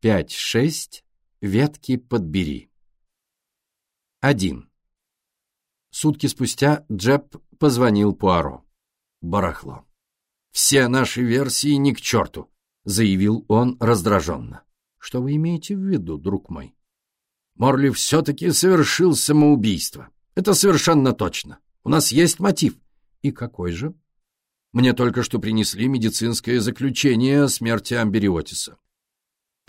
пять-шесть, ветки подбери. Один. Сутки спустя Джеб позвонил Пуаро. Барахло. «Все наши версии ни к черту», — заявил он раздраженно. «Что вы имеете в виду, друг мой?» «Морли все-таки совершил самоубийство. Это совершенно точно. У нас есть мотив». «И какой же?» «Мне только что принесли медицинское заключение о смерти Амбериотиса.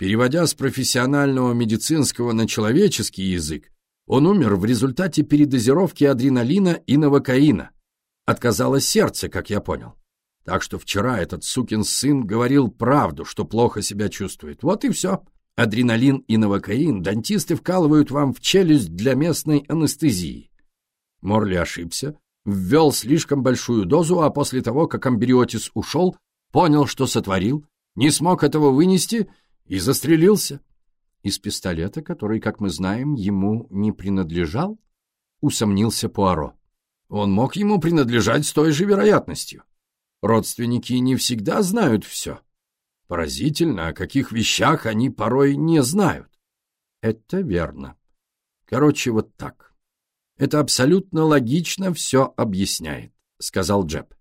Переводя с профессионального медицинского на человеческий язык, он умер в результате передозировки адреналина и новокаина. Отказалось сердце, как я понял. Так что вчера этот сукин сын говорил правду, что плохо себя чувствует. Вот и все. Адреналин и новокаин дантисты вкалывают вам в челюсть для местной анестезии. Морли ошибся, ввел слишком большую дозу, а после того, как амбриотис ушел, понял, что сотворил, не смог этого вынести и застрелился. Из пистолета, который, как мы знаем, ему не принадлежал, усомнился Пуаро. Он мог ему принадлежать с той же вероятностью. Родственники не всегда знают все. Поразительно, о каких вещах они порой не знают. Это верно. Короче, вот так. Это абсолютно логично все объясняет, сказал Джеб.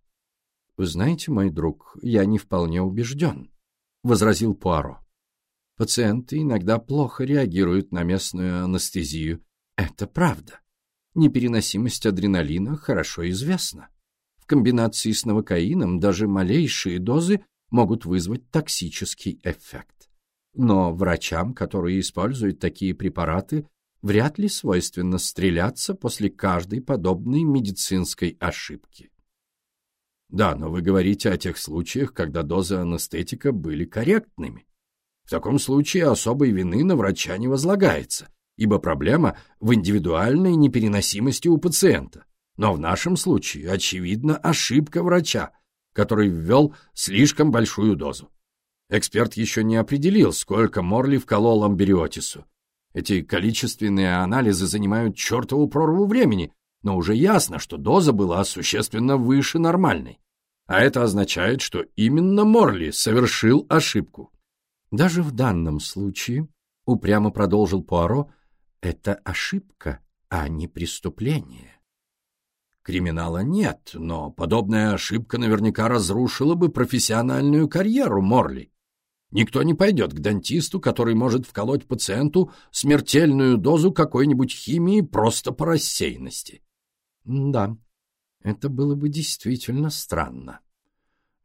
Вы знаете, мой друг, я не вполне убежден, возразил Пуаро. Пациенты иногда плохо реагируют на местную анестезию. Это правда. Непереносимость адреналина хорошо известна. В комбинации с новокаином даже малейшие дозы могут вызвать токсический эффект. Но врачам, которые используют такие препараты, вряд ли свойственно стреляться после каждой подобной медицинской ошибки. Да, но вы говорите о тех случаях, когда дозы анестетика были корректными. В таком случае особой вины на врача не возлагается, ибо проблема в индивидуальной непереносимости у пациента. Но в нашем случае, очевидно, ошибка врача, который ввел слишком большую дозу. Эксперт еще не определил, сколько Морли вколол амбериотису. Эти количественные анализы занимают чертову прорву времени, но уже ясно, что доза была существенно выше нормальной. А это означает, что именно Морли совершил ошибку. Даже в данном случае, упрямо продолжил Пуаро, это ошибка, а не преступление. Криминала нет, но подобная ошибка наверняка разрушила бы профессиональную карьеру Морли. Никто не пойдет к дантисту, который может вколоть пациенту смертельную дозу какой-нибудь химии просто по рассеянности. Да, это было бы действительно странно.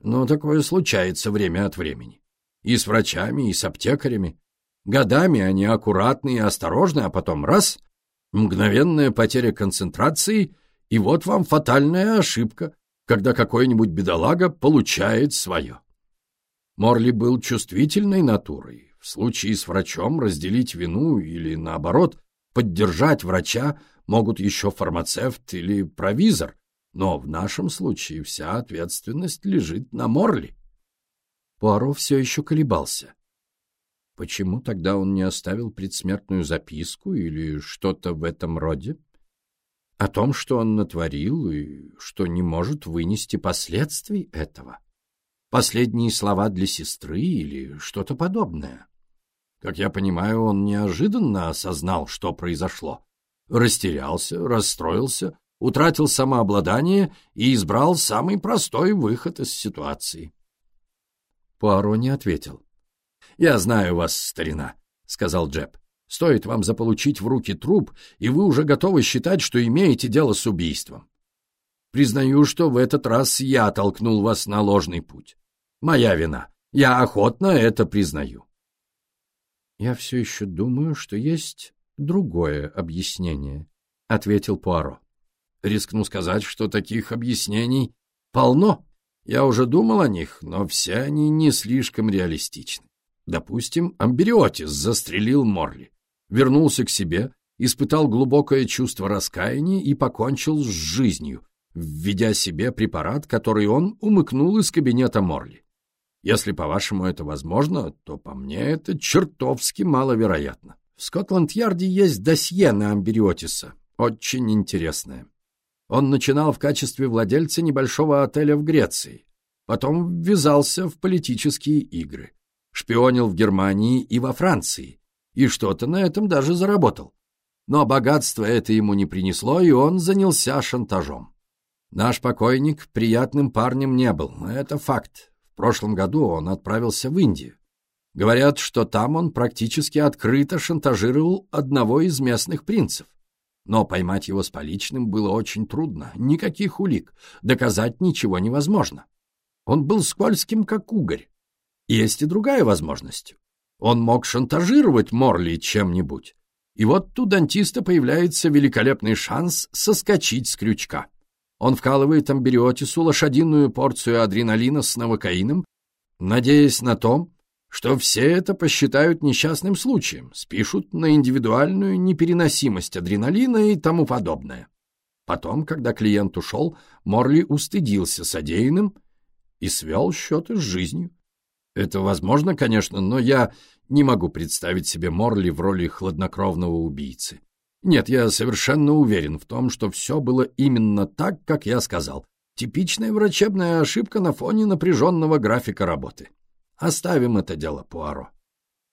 Но такое случается время от времени. И с врачами, и с аптекарями. Годами они аккуратны и осторожны, а потом раз — мгновенная потеря концентрации, и вот вам фатальная ошибка, когда какой-нибудь бедолага получает свое. Морли был чувствительной натурой. В случае с врачом разделить вину или, наоборот, поддержать врача могут еще фармацевт или провизор, но в нашем случае вся ответственность лежит на Морли. Пуаро все еще колебался. Почему тогда он не оставил предсмертную записку или что-то в этом роде? О том, что он натворил и что не может вынести последствий этого? Последние слова для сестры или что-то подобное? Как я понимаю, он неожиданно осознал, что произошло. Растерялся, расстроился, утратил самообладание и избрал самый простой выход из ситуации. Пуаро не ответил. «Я знаю вас, старина», — сказал Джеб. «Стоит вам заполучить в руки труп, и вы уже готовы считать, что имеете дело с убийством. Признаю, что в этот раз я толкнул вас на ложный путь. Моя вина. Я охотно это признаю». «Я все еще думаю, что есть другое объяснение», — ответил Пуаро. «Рискну сказать, что таких объяснений полно», я уже думал о них, но все они не слишком реалистичны. Допустим, Амбериотис застрелил Морли, вернулся к себе, испытал глубокое чувство раскаяния и покончил с жизнью, введя себе препарат, который он умыкнул из кабинета Морли. Если, по-вашему, это возможно, то по мне это чертовски маловероятно. В Скотланд-Ярде есть досье на Амбериотиса, очень интересное. Он начинал в качестве владельца небольшого отеля в Греции, потом ввязался в политические игры. шпионил в Германии и во Франции, и что-то на этом даже заработал. Но богатство это ему не принесло, и он занялся шантажом. Наш покойник приятным парнем не был, это факт. В прошлом году он отправился в Индию. Говорят, что там он практически открыто шантажировал одного из местных принцев. Но поймать его с поличным было очень трудно, никаких улик, доказать ничего невозможно. Он был скользким, как угорь. Есть и другая возможность. Он мог шантажировать Морли чем-нибудь. И вот у дантиста появляется великолепный шанс соскочить с крючка. Он вкалывает амбириотису лошадиную порцию адреналина с новокаином, надеясь на то, что все это посчитают несчастным случаем, спишут на индивидуальную непереносимость адреналина и тому подобное. Потом, когда клиент ушел, Морли устыдился содеянным и свел счеты с жизнью. Это возможно, конечно, но я не могу представить себе Морли в роли хладнокровного убийцы. Нет, я совершенно уверен в том, что все было именно так, как я сказал. Типичная врачебная ошибка на фоне напряженного графика работы. Оставим это дело, Пуаро.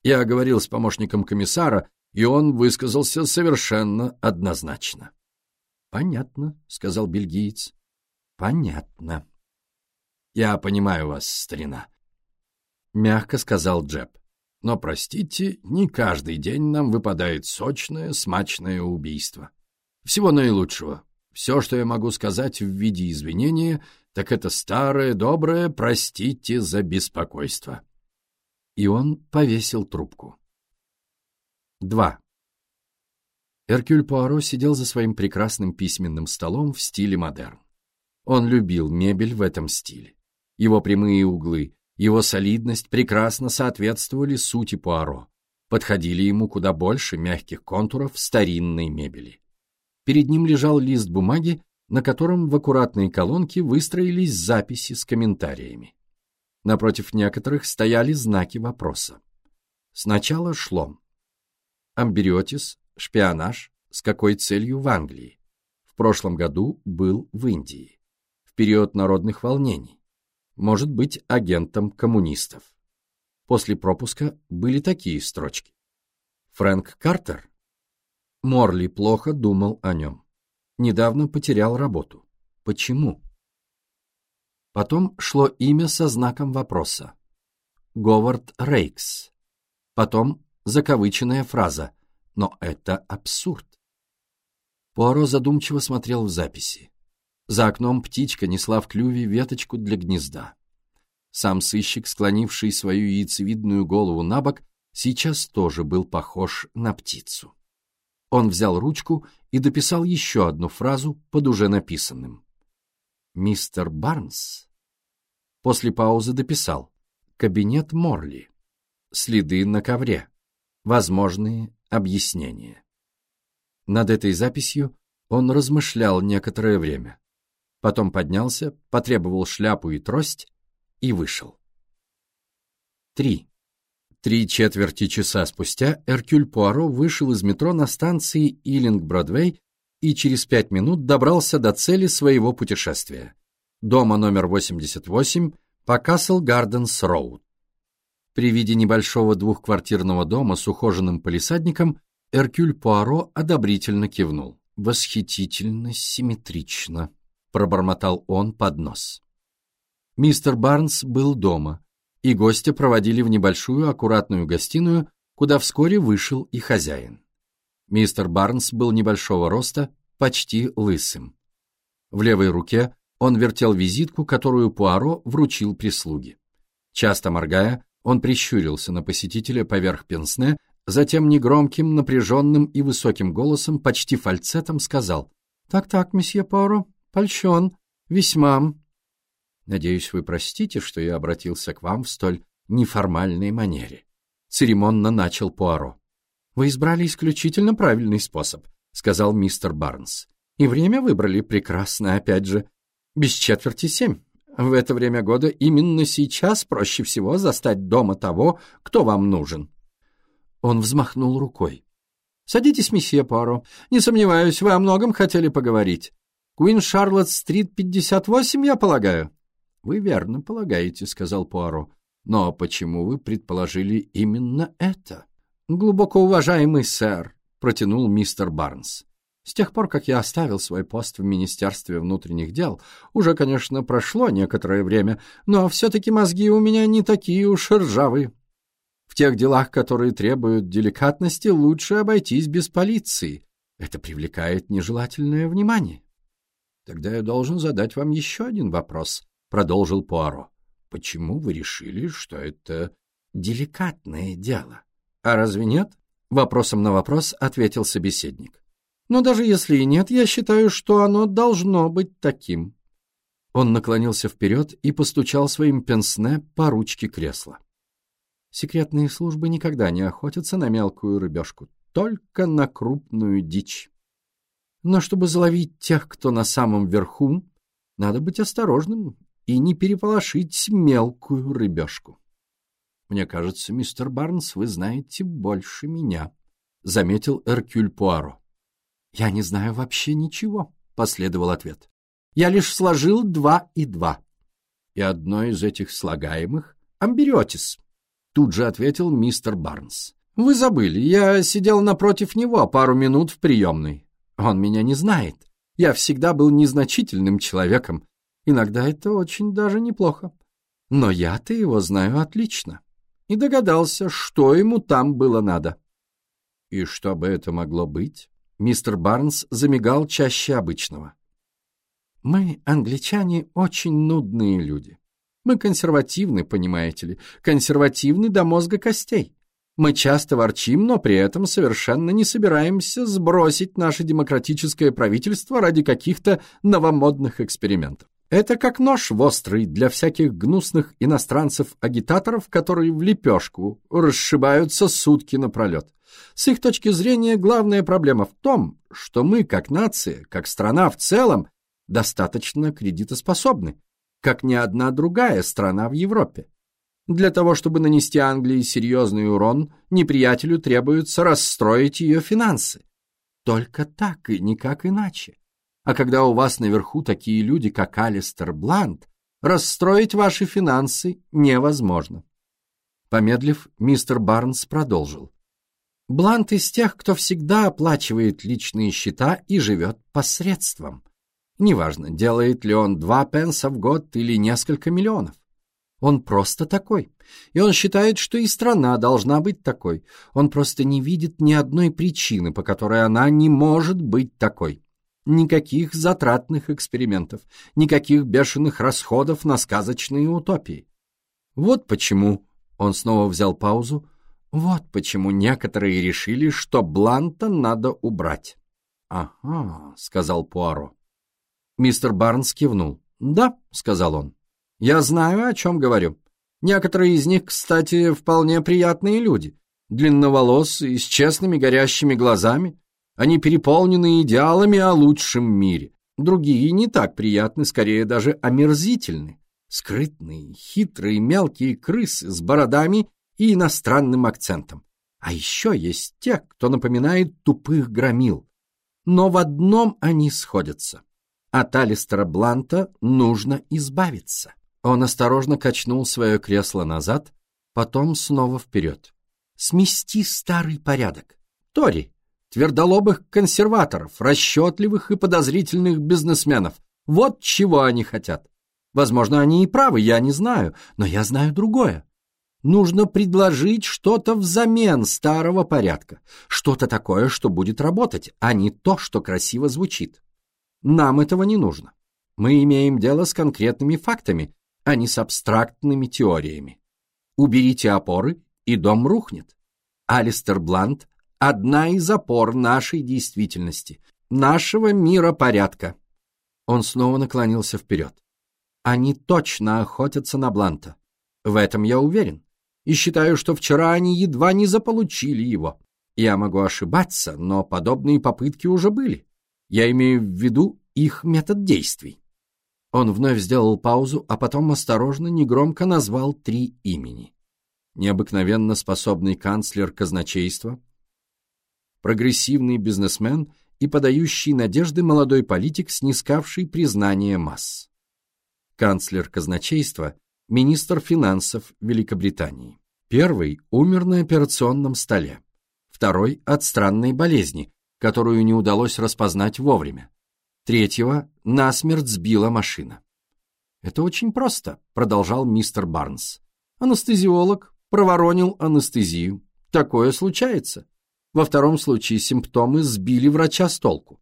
Я говорил с помощником комиссара, и он высказался совершенно однозначно. — Понятно, — сказал бельгиец. — Понятно. — Я понимаю вас, старина, — мягко сказал Джеб. Но, простите, не каждый день нам выпадает сочное, смачное убийство. Всего наилучшего. Все, что я могу сказать в виде извинения, так это старое, доброе «простите за беспокойство». И он повесил трубку. 2. Эркюль Пуаро сидел за своим прекрасным письменным столом в стиле модерн. Он любил мебель в этом стиле. Его прямые углы, его солидность прекрасно соответствовали сути Пуаро, подходили ему куда больше мягких контуров старинной мебели. Перед ним лежал лист бумаги, на котором в аккуратные колонки выстроились записи с комментариями. Напротив некоторых стояли знаки вопроса. Сначала шло амбириотис, шпионаж, с какой целью в Англии. В прошлом году был в Индии. В период народных волнений может быть агентом коммунистов. После пропуска были такие строчки. Фрэнк Картер? Морли плохо думал о нем. Недавно потерял работу. Почему? Потом шло имя со знаком вопроса. Говард Рейкс. Потом закавыченная фраза «Но это абсурд». Пуаро задумчиво смотрел в записи. За окном птичка несла в клюве веточку для гнезда. Сам сыщик, склонивший свою яйцевидную голову на бок, сейчас тоже был похож на птицу. Он взял ручку и дописал еще одну фразу под уже написанным. «Мистер Барнс?» После паузы дописал. «Кабинет Морли. Следы на ковре. Возможные объяснения». Над этой записью он размышлял некоторое время потом поднялся, потребовал шляпу и трость и вышел. 3. Три четверти часа спустя Эркюль Пуаро вышел из метро на станции Иллинг-Бродвей и через пять минут добрался до цели своего путешествия – дома номер 88 по Касл-Гарденс-Роуд. При виде небольшого двухквартирного дома с ухоженным полисадником Эркюль Пуаро одобрительно кивнул. Восхитительно симметрично. — пробормотал он под нос. Мистер Барнс был дома, и гостя проводили в небольшую аккуратную гостиную, куда вскоре вышел и хозяин. Мистер Барнс был небольшого роста, почти лысым. В левой руке он вертел визитку, которую Пуаро вручил прислуге. Часто моргая, он прищурился на посетителя поверх пенсне, затем негромким, напряженным и высоким голосом, почти фальцетом, сказал «Так-так, месье Пуаро, Польщен. Весьма. Надеюсь, вы простите, что я обратился к вам в столь неформальной манере. Церемонно начал Пуаро. Вы избрали исключительно правильный способ, сказал мистер Барнс. И время выбрали прекрасно, опять же. Без четверти семь. В это время года именно сейчас проще всего застать дома того, кто вам нужен. Он взмахнул рукой. «Садитесь, месье Пуаро. Не сомневаюсь, вы о многом хотели поговорить. Куин Шарлотт-стрит, 58, я полагаю?» «Вы верно полагаете», — сказал Пуаро. Но почему вы предположили именно это? Глубоко уважаемый сэр, протянул мистер Барнс. С тех пор, как я оставил свой пост в Министерстве внутренних дел, уже, конечно, прошло некоторое время, но все-таки мозги у меня не такие уж ржавые. В тех делах, которые требуют деликатности, лучше обойтись без полиции. Это привлекает нежелательное внимание. Тогда я должен задать вам еще один вопрос, — продолжил Пуаро. Почему вы решили, что это деликатное дело? А разве нет? Вопросом на вопрос ответил собеседник. Но даже если и нет, я считаю, что оно должно быть таким. Он наклонился вперед и постучал своим пенсне по ручке кресла. Секретные службы никогда не охотятся на мелкую рыбешку, только на крупную дичь. Но чтобы заловить тех, кто на самом верху, надо быть осторожным и не переполошить мелкую рыбешку. Мне кажется, мистер Барнс, вы знаете больше меня, — заметил Эркюль Пуаро. «Я не знаю вообще ничего», — последовал ответ. «Я лишь сложил два и два». «И одно из этих слагаемых — амбериотис», — тут же ответил мистер Барнс. «Вы забыли, я сидел напротив него пару минут в приемной. Он меня не знает. Я всегда был незначительным человеком. Иногда это очень даже неплохо. Но я-то его знаю отлично. И догадался, что ему там было надо». «И что бы это могло быть?» Мистер Барнс замигал чаще обычного. «Мы, англичане, очень нудные люди. Мы консервативны, понимаете ли, консервативны до мозга костей. Мы часто ворчим, но при этом совершенно не собираемся сбросить наше демократическое правительство ради каких-то новомодных экспериментов. Это как нож острый для всяких гнусных иностранцев-агитаторов, которые в лепешку расшибаются сутки напролет. С их точки зрения главная проблема в том, что мы, как нация, как страна в целом, достаточно кредитоспособны, как ни одна другая страна в Европе. Для того, чтобы нанести Англии серьезный урон, неприятелю требуется расстроить ее финансы. Только так и никак иначе. А когда у вас наверху такие люди, как Алистер Блант, расстроить ваши финансы невозможно. Помедлив, мистер Барнс продолжил. Блант из тех, кто всегда оплачивает личные счета и живет посредством. Неважно, делает ли он два пенса в год или несколько миллионов. Он просто такой. И он считает, что и страна должна быть такой. Он просто не видит ни одной причины, по которой она не может быть такой. Никаких затратных экспериментов, никаких бешеных расходов на сказочные утопии. Вот почему, он снова взял паузу, вот почему некоторые решили, что Бланта надо убрать. — Ага, — сказал Пуаро. Мистер Барнс кивнул. — Да, — сказал он. — Я знаю, о чем говорю. Некоторые из них, кстати, вполне приятные люди. Длинноволосые, с честными горящими глазами. Они переполнены идеалами о лучшем мире. Другие не так приятны, скорее даже омерзительны. Скрытные, хитрые, мелкие крысы с бородами и иностранным акцентом. А еще есть те, кто напоминает тупых громил. Но в одном они сходятся. От Алистера Бланта нужно избавиться. Он осторожно качнул свое кресло назад, потом снова вперед. Смести старый порядок. Тори, твердолобых консерваторов, расчетливых и подозрительных бизнесменов. Вот чего они хотят. Возможно, они и правы, я не знаю, но я знаю другое. Нужно предложить что-то взамен старого порядка, что-то такое, что будет работать, а не то, что красиво звучит. Нам этого не нужно. Мы имеем дело с конкретными фактами, а не с абстрактными теориями. Уберите опоры, и дом рухнет. Алистер Блант – одна из опор нашей действительности, нашего мира порядка. Он снова наклонился вперед. Они точно охотятся на Бланта. В этом я уверен и считаю, что вчера они едва не заполучили его. Я могу ошибаться, но подобные попытки уже были. Я имею в виду их метод действий. Он вновь сделал паузу, а потом осторожно, негромко назвал три имени. Необыкновенно способный канцлер казначейства, прогрессивный бизнесмен и подающий надежды молодой политик, снискавший признание масс. Канцлер казначейства министр финансов Великобритании. Первый умер на операционном столе. Второй от странной болезни, которую не удалось распознать вовремя. Третьего насмерть сбила машина. «Это очень просто», — продолжал мистер Барнс. «Анестезиолог проворонил анестезию. Такое случается. Во втором случае симптомы сбили врача с толку.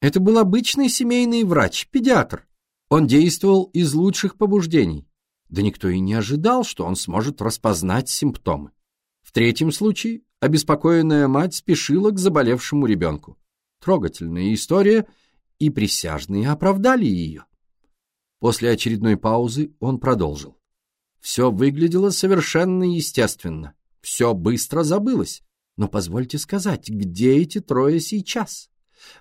Это был обычный семейный врач, педиатр. Он действовал из лучших побуждений. Да никто и не ожидал, что он сможет распознать симптомы. В третьем случае обеспокоенная мать спешила к заболевшему ребенку. Трогательная история, и присяжные оправдали ее. После очередной паузы он продолжил. Все выглядело совершенно естественно. Все быстро забылось. Но позвольте сказать, где эти трое сейчас?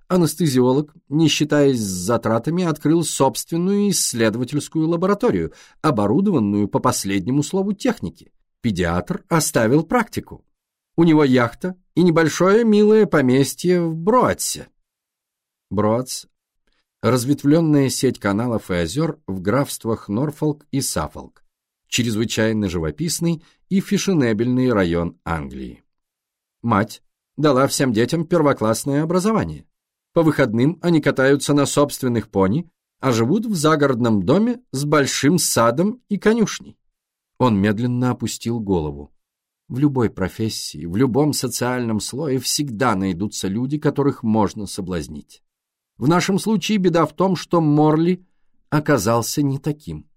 Анестезиолог, не считаясь с затратами, открыл собственную исследовательскую лабораторию, оборудованную по последнему слову техники. Педиатр оставил практику. У него яхта и небольшое милое поместье в Броатсе. Броатс – разветвленная сеть каналов и озер в графствах Норфолк и Саффолк, чрезвычайно живописный и фешенебельный район Англии. Мать дала всем детям первоклассное образование. По выходным они катаются на собственных пони, а живут в загородном доме с большим садом и конюшней. Он медленно опустил голову. В любой профессии, в любом социальном слое всегда найдутся люди, которых можно соблазнить. В нашем случае беда в том, что Морли оказался не таким.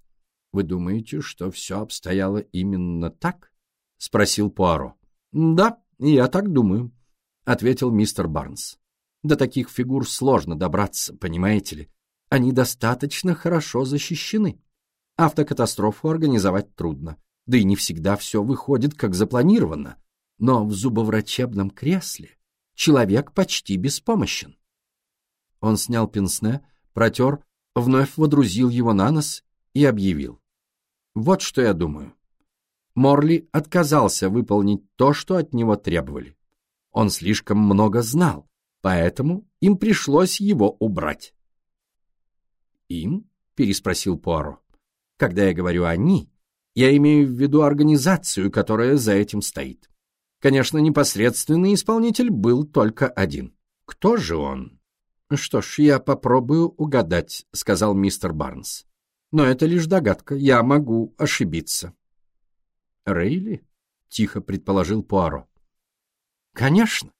«Вы думаете, что все обстояло именно так?» — спросил Пуаро. «Да, я так думаю», — ответил мистер Барнс. До таких фигур сложно добраться, понимаете ли. Они достаточно хорошо защищены. Автокатастрофу организовать трудно, да и не всегда все выходит как запланировано. Но в зубоврачебном кресле человек почти беспомощен. Он снял пенсне, протер, вновь водрузил его на нос и объявил. Вот что я думаю. Морли отказался выполнить то, что от него требовали. Он слишком много знал, поэтому им пришлось его убрать. «Им?» — переспросил Пуаро. «Когда я говорю «они», я имею в виду организацию, которая за этим стоит. Конечно, непосредственный исполнитель был только один. Кто же он?» «Что ж, я попробую угадать», — сказал мистер Барнс. «Но это лишь догадка, я могу ошибиться». «Рейли?» — тихо предположил Пуаро. «Конечно.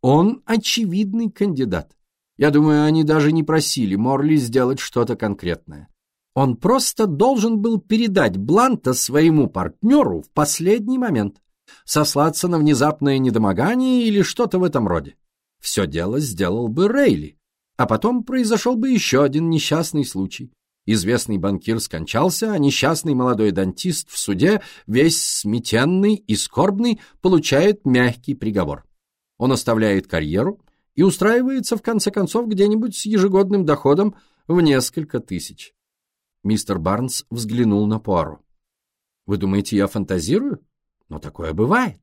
Он очевидный кандидат. Я думаю, они даже не просили Морли сделать что-то конкретное. Он просто должен был передать Бланта своему партнеру в последний момент, сослаться на внезапное недомогание или что-то в этом роде. Все дело сделал бы Рейли, а потом произошел бы еще один несчастный случай. Известный банкир скончался, а несчастный молодой дантист в суде, весь сметенный и скорбный, получает мягкий приговор. Он оставляет карьеру и устраивается, в конце концов, где-нибудь с ежегодным доходом в несколько тысяч. Мистер Барнс взглянул на Пуаро. «Вы думаете, я фантазирую? Но такое бывает».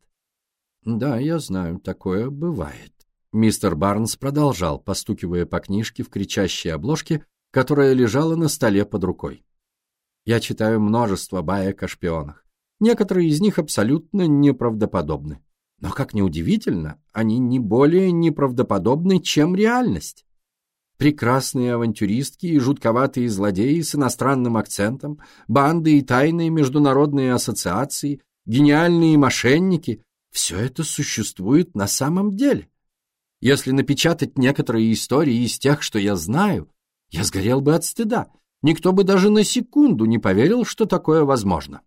«Да, я знаю, такое бывает». Мистер Барнс продолжал, постукивая по книжке в кричащей обложке, которая лежала на столе под рукой. «Я читаю множество баек о шпионах. Некоторые из них абсолютно неправдоподобны. Но, как ни удивительно, они не более неправдоподобны, чем реальность. Прекрасные авантюристки и жутковатые злодеи с иностранным акцентом, банды и тайные международные ассоциации, гениальные мошенники — все это существует на самом деле. Если напечатать некоторые истории из тех, что я знаю, я сгорел бы от стыда. Никто бы даже на секунду не поверил, что такое возможно.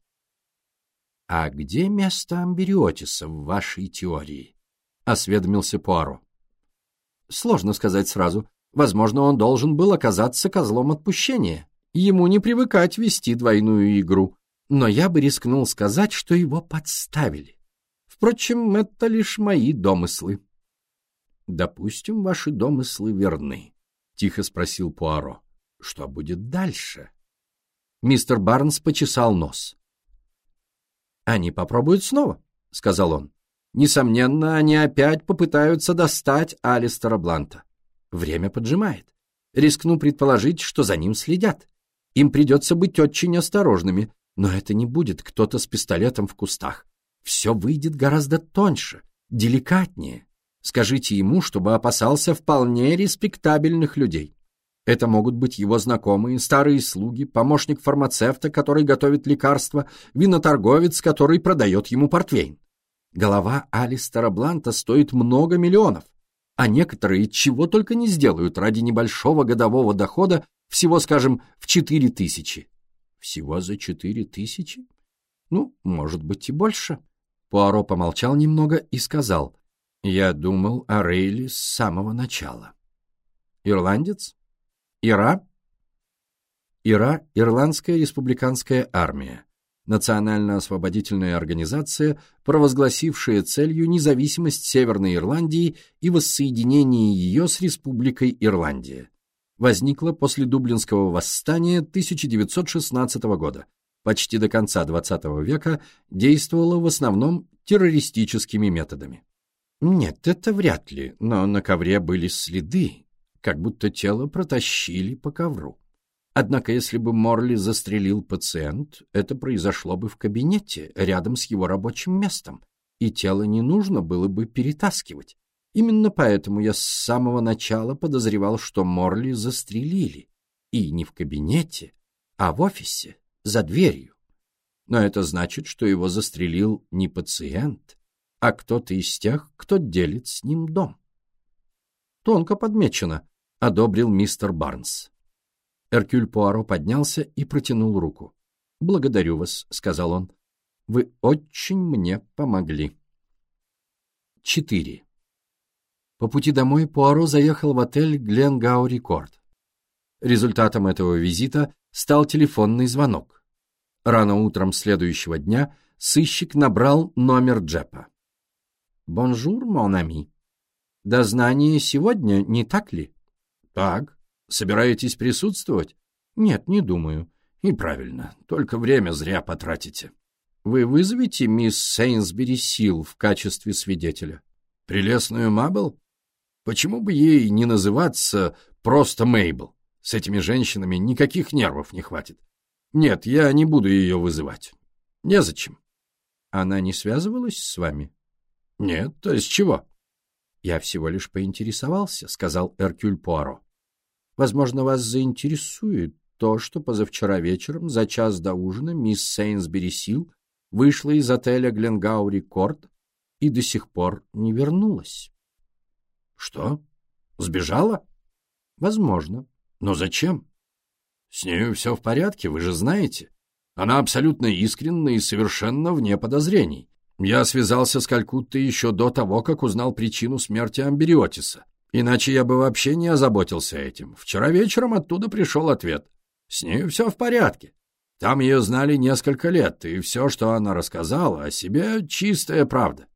«А где место Амбериотиса в вашей теории?» — осведомился Пуаро. «Сложно сказать сразу. Возможно, он должен был оказаться козлом отпущения. Ему не привыкать вести двойную игру. Но я бы рискнул сказать, что его подставили. Впрочем, это лишь мои домыслы». «Допустим, ваши домыслы верны», — тихо спросил Пуаро. «Что будет дальше?» Мистер Барнс почесал нос. «Они попробуют снова», — сказал он. «Несомненно, они опять попытаются достать Алистера Бланта. Время поджимает. Рискну предположить, что за ним следят. Им придется быть очень осторожными, но это не будет кто-то с пистолетом в кустах. Все выйдет гораздо тоньше, деликатнее. Скажите ему, чтобы опасался вполне респектабельных людей. Это могут быть его знакомые, старые слуги, помощник фармацевта, который готовит лекарства, виноторговец, который продает ему портвейн. Голова Алистера Бланта стоит много миллионов, а некоторые чего только не сделают ради небольшого годового дохода всего, скажем, в четыре тысячи. Всего за четыре тысячи? Ну, может быть и больше. Пуаро помолчал немного и сказал, «Я думал о Рейли с самого начала». «Ирландец? Ира?» Ира – Ирландская республиканская армия, национально-освободительная организация, провозгласившая целью независимость Северной Ирландии и воссоединение ее с Республикой Ирландия. Возникла после Дублинского восстания 1916 года. Почти до конца XX века действовала в основном террористическими методами. Нет, это вряд ли, но на ковре были следы, как будто тело протащили по ковру. Однако, если бы Морли застрелил пациент, это произошло бы в кабинете, рядом с его рабочим местом, и тело не нужно было бы перетаскивать. Именно поэтому я с самого начала подозревал, что Морли застрелили. И не в кабинете, а в офисе, за дверью. Но это значит, что его застрелил не пациент, а кто-то из тех, кто делит с ним дом. Тонко подмечено, одобрил мистер Барнс. Эркюль Пуаро поднялся и протянул руку. «Благодарю вас», — сказал он. «Вы очень мне помогли». 4. По пути домой Пуаро заехал в отель Гленгау Рекорд. Результатом этого визита стал телефонный звонок. Рано утром следующего дня сыщик набрал номер Джепа. «Bonjour, mon ami. Дознание сегодня, не так ли?» «Так», Собираетесь присутствовать? Нет, не думаю. И правильно, только время зря потратите. Вы вызовете мисс Сейнсбери Сил в качестве свидетеля? Прелестную Мабл? Почему бы ей не называться просто Мейбл? С этими женщинами никаких нервов не хватит. Нет, я не буду ее вызывать. Незачем. Она не связывалась с вами? Нет, то есть чего? Я всего лишь поинтересовался, сказал Эркюль Пуаро. Возможно, вас заинтересует то, что позавчера вечером, за час до ужина, мисс Сейнсбери Сил вышла из отеля Гленгау Рекорд и до сих пор не вернулась. — Что? Сбежала? — Возможно. Но зачем? — С нею все в порядке, вы же знаете. Она абсолютно искренна и совершенно вне подозрений. Я связался с Калькуттой еще до того, как узнал причину смерти Амбериотиса. Иначе я бы вообще не озаботился этим. Вчера вечером оттуда пришел ответ. С ней все в порядке. Там ее знали несколько лет, и все, что она рассказала о себе, чистая правда.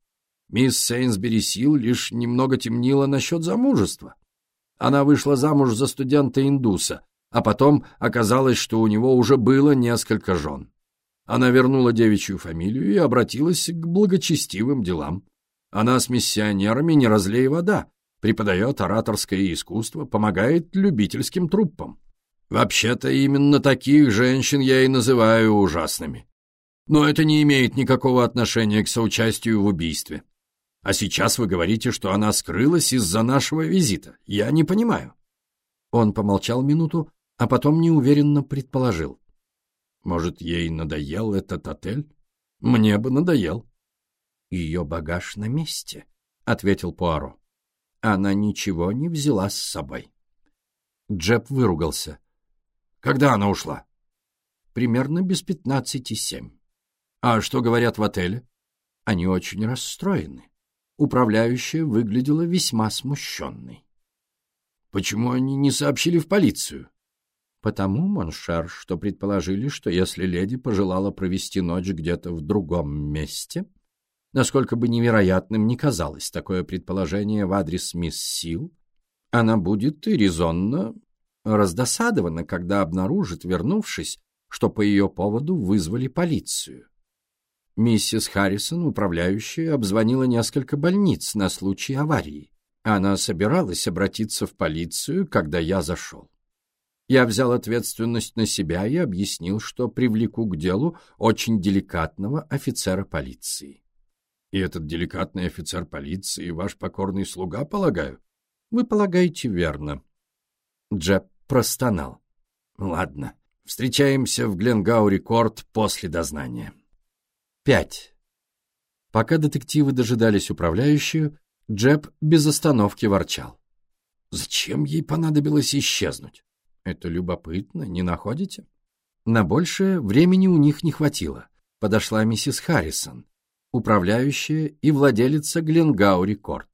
Мисс Сейнсбери Сил лишь немного темнила насчет замужества. Она вышла замуж за студента-индуса, а потом оказалось, что у него уже было несколько жен. Она вернула девичью фамилию и обратилась к благочестивым делам. Она с миссионерами не разлей вода, преподает ораторское искусство, помогает любительским труппам. Вообще-то именно таких женщин я и называю ужасными. Но это не имеет никакого отношения к соучастию в убийстве. А сейчас вы говорите, что она скрылась из-за нашего визита. Я не понимаю. Он помолчал минуту, а потом неуверенно предположил. Может, ей надоел этот отель? Мне бы надоел. Ее багаж на месте, — ответил Пуаро. Она ничего не взяла с собой. Джеб выругался. «Когда она ушла?» «Примерно без пятнадцати семь». «А что говорят в отеле?» «Они очень расстроены. Управляющая выглядела весьма смущенной». «Почему они не сообщили в полицию?» «Потому, mon cher, что предположили, что если леди пожелала провести ночь где-то в другом месте, Насколько бы невероятным ни казалось такое предположение в адрес мисс Сил, она будет и резонно раздосадована, когда обнаружит, вернувшись, что по ее поводу вызвали полицию. Миссис Харрисон, управляющая, обзвонила несколько больниц на случай аварии. Она собиралась обратиться в полицию, когда я зашел. Я взял ответственность на себя и объяснил, что привлеку к делу очень деликатного офицера полиции. И этот деликатный офицер полиции ваш покорный слуга, полагаю? Вы полагаете верно. Джеб простонал. Ладно, встречаемся в Гленгау-Рекорд после дознания. Пять. Пока детективы дожидались управляющую, Джеб без остановки ворчал. Зачем ей понадобилось исчезнуть? Это любопытно, не находите? На большее времени у них не хватило. Подошла миссис Харрисон, управляющая и владелица Гленгау Рекорд.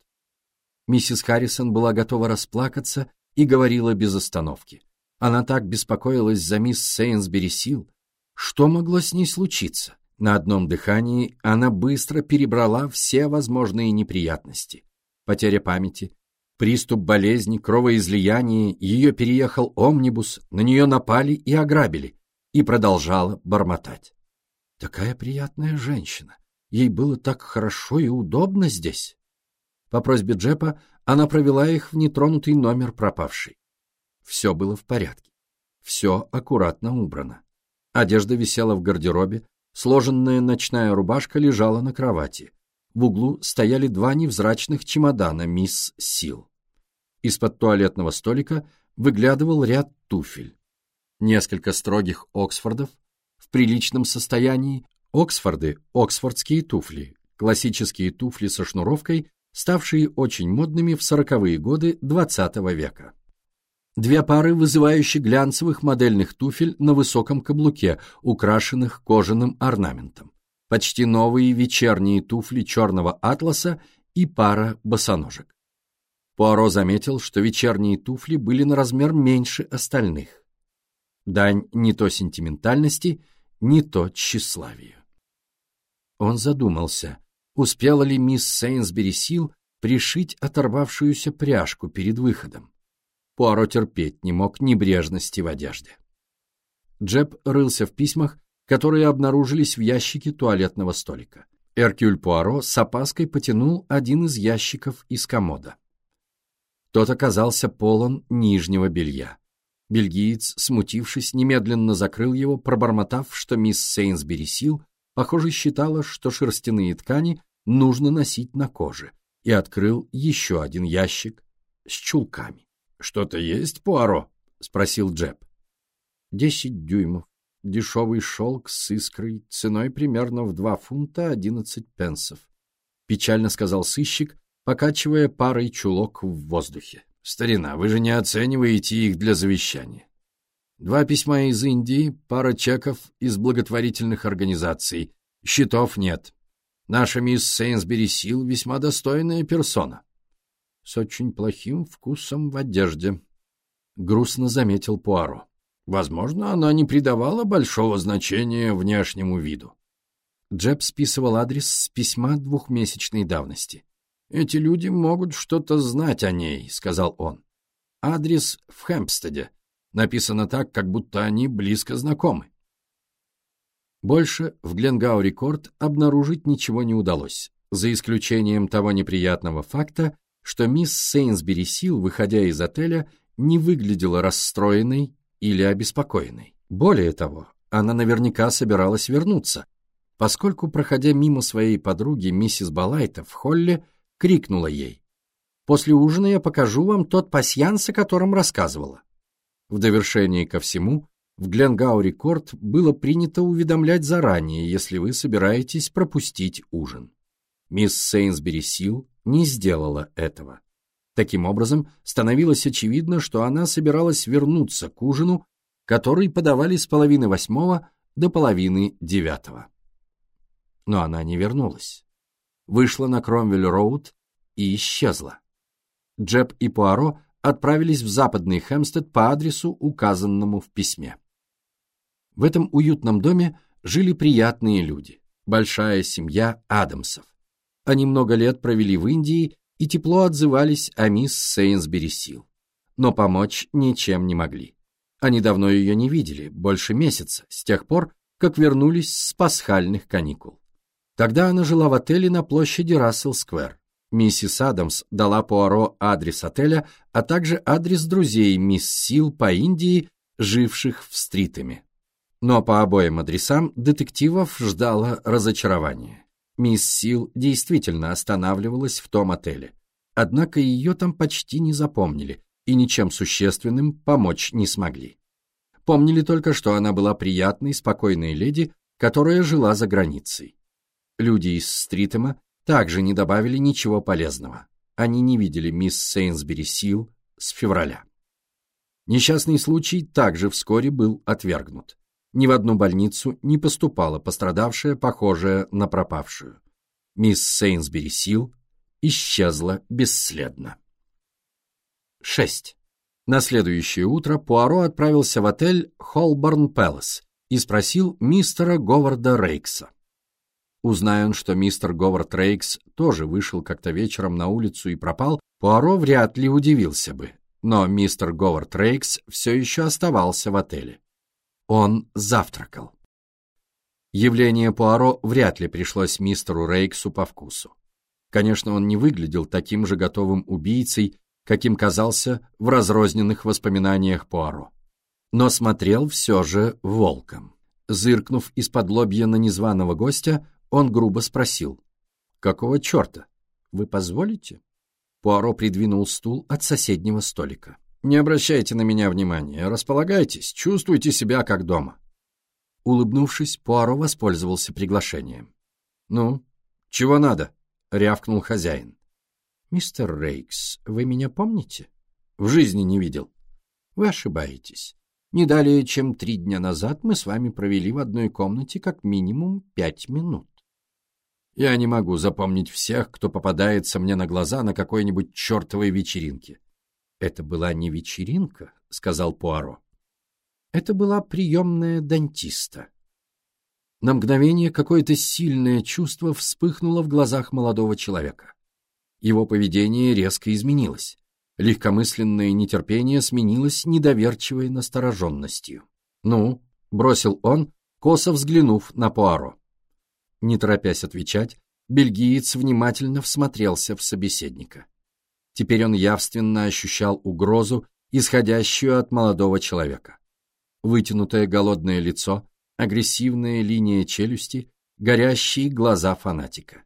Миссис Харрисон была готова расплакаться и говорила без остановки. Она так беспокоилась за мисс Сейнсбери Сил. Что могло с ней случиться? На одном дыхании она быстро перебрала все возможные неприятности. Потеря памяти, приступ болезни, кровоизлияние, ее переехал омнибус, на нее напали и ограбили, и продолжала бормотать. Такая приятная женщина. Ей было так хорошо и удобно здесь. По просьбе Джепа она провела их в нетронутый номер пропавшей. Все было в порядке. Все аккуратно убрано. Одежда висела в гардеробе, сложенная ночная рубашка лежала на кровати. В углу стояли два невзрачных чемодана мисс Сил. Из-под туалетного столика выглядывал ряд туфель. Несколько строгих Оксфордов в приличном состоянии. Оксфорды — оксфордские туфли, классические туфли со шнуровкой, ставшие очень модными в сороковые годы XX века. Две пары вызывающих глянцевых модельных туфель на высоком каблуке, украшенных кожаным орнаментом. Почти новые вечерние туфли черного атласа и пара босоножек. Пуаро заметил, что вечерние туфли были на размер меньше остальных. Дань не то сентиментальности, не то тщеславию. Он задумался, успела ли мисс Сейнсбери Сил пришить оторвавшуюся пряжку перед выходом. Пуаро терпеть не мог небрежности в одежде. Джеб рылся в письмах, которые обнаружились в ящике туалетного столика. Эркюль Пуаро с опаской потянул один из ящиков из комода. Тот оказался полон нижнего белья. Бельгиец, смутившись, немедленно закрыл его, пробормотав, что мисс Сейнсбери Сил, похоже, считала, что шерстяные ткани нужно носить на коже, и открыл еще один ящик с чулками. «Что-то есть, Пуаро?» — спросил Джеб. «Десять дюймов. Дешевый шелк с искрой, ценой примерно в два фунта одиннадцать пенсов», — печально сказал сыщик, покачивая парой чулок в воздухе. «Старина, вы же не оцениваете их для завещания. Два письма из Индии, пара чеков из благотворительных организаций. Счетов нет. Наша мисс Сейнсбери Сил весьма достойная персона с очень плохим вкусом в одежде», — грустно заметил Пуаро. «Возможно, она не придавала большого значения внешнему виду». Джеб списывал адрес с письма двухмесячной давности. «Эти люди могут что-то знать о ней», — сказал он. «Адрес в Хэмпстеде. Написано так, как будто они близко знакомы». Больше в Гленгау-Рекорд обнаружить ничего не удалось, за исключением того неприятного факта, что мисс Сейнсбери Сил, выходя из отеля, не выглядела расстроенной или обеспокоенной. Более того, она наверняка собиралась вернуться, поскольку, проходя мимо своей подруги миссис Балайта в холле, крикнула ей «После ужина я покажу вам тот пасьянс, о котором рассказывала». В довершении ко всему, в Гленгау Рекорд было принято уведомлять заранее, если вы собираетесь пропустить ужин. Мисс Сейнсбери Сил не сделала этого. Таким образом, становилось очевидно, что она собиралась вернуться к ужину, который подавали с половины восьмого до половины девятого. Но она не вернулась. Вышла на Кромвель-Роуд и исчезла. Джеб и Пуаро отправились в западный Хэмстед по адресу, указанному в письме. В этом уютном доме жили приятные люди, большая семья Адамсов. Они много лет провели в Индии и тепло отзывались о мисс Сейнсбери Сил. Но помочь ничем не могли. Они давно ее не видели, больше месяца, с тех пор, как вернулись с пасхальных каникул. Тогда она жила в отеле на площади Рассел-сквер. Миссис Адамс дала Пуаро адрес отеля, а также адрес друзей мисс Сил по Индии живших в Стритами. Но по обоим адресам детективов ждало разочарование. Мисс Сил действительно останавливалась в том отеле. Однако ее там почти не запомнили и ничем существенным помочь не смогли. Помнили только, что она была приятной, спокойной леди, которая жила за границей. Люди из Стритема также не добавили ничего полезного. Они не видели мисс Сейнсбери Сил с февраля. Несчастный случай также вскоре был отвергнут. Ни в одну больницу не поступала пострадавшая, похожая на пропавшую. Мисс Сейнсбери Сил исчезла бесследно. 6. На следующее утро Пуаро отправился в отель Холборн Пэлас и спросил мистера Говарда Рейкса. Узная он, что мистер Говард Рейкс тоже вышел как-то вечером на улицу и пропал, Пуаро вряд ли удивился бы. Но мистер Говард Рейкс все еще оставался в отеле. Он завтракал. Явление Пуаро вряд ли пришлось мистеру Рейксу по вкусу. Конечно, он не выглядел таким же готовым убийцей, каким казался в разрозненных воспоминаниях Пуаро. Но смотрел все же волком. Зыркнув из-под лобья на незваного гостя, он грубо спросил. «Какого черта? Вы позволите?» Пуаро придвинул стул от соседнего столика. «Не обращайте на меня внимания, располагайтесь, чувствуйте себя как дома». Улыбнувшись, Пуаро воспользовался приглашением. «Ну, чего надо?» — рявкнул хозяин. «Мистер Рейкс, вы меня помните?» «В жизни не видел». «Вы ошибаетесь. Не далее, чем три дня назад мы с вами провели в одной комнате как минимум пять минут. Я не могу запомнить всех, кто попадается мне на глаза на какой-нибудь чертовой вечеринке. Это была не вечеринка, сказал Пуаро. Это была приемная дантиста. На мгновение какое-то сильное чувство вспыхнуло в глазах молодого человека. Его поведение резко изменилось. Легкомысленное нетерпение сменилось недоверчивой настороженностью. «Ну», — бросил он, косо взглянув на Пуаро. Не торопясь отвечать, бельгиец внимательно всмотрелся в собеседника. Теперь он явственно ощущал угрозу, исходящую от молодого человека. Вытянутое голодное лицо, агрессивная линия челюсти, горящие глаза фанатика.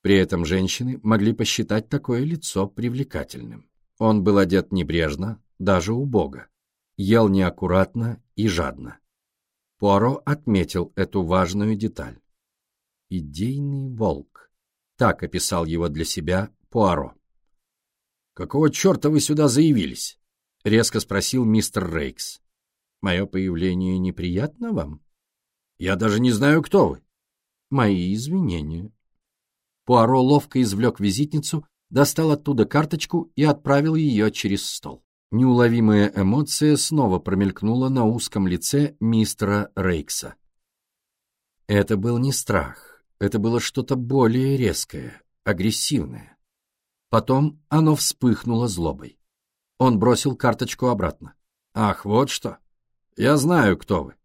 При этом женщины могли посчитать такое лицо привлекательным. Он был одет небрежно, даже убого, ел неаккуратно и жадно. Пуаро отметил эту важную деталь идейный волк. Так описал его для себя Пуаро. «Какого черта вы сюда заявились?» — резко спросил мистер Рейкс. «Мое появление неприятно вам?» «Я даже не знаю, кто вы». «Мои извинения». Пуаро ловко извлек визитницу, достал оттуда карточку и отправил ее через стол. Неуловимая эмоция снова промелькнула на узком лице мистера Рейкса. Это был не страх. Это было что-то более резкое, агрессивное. Потом оно вспыхнуло злобой. Он бросил карточку обратно. «Ах, вот что! Я знаю, кто вы!»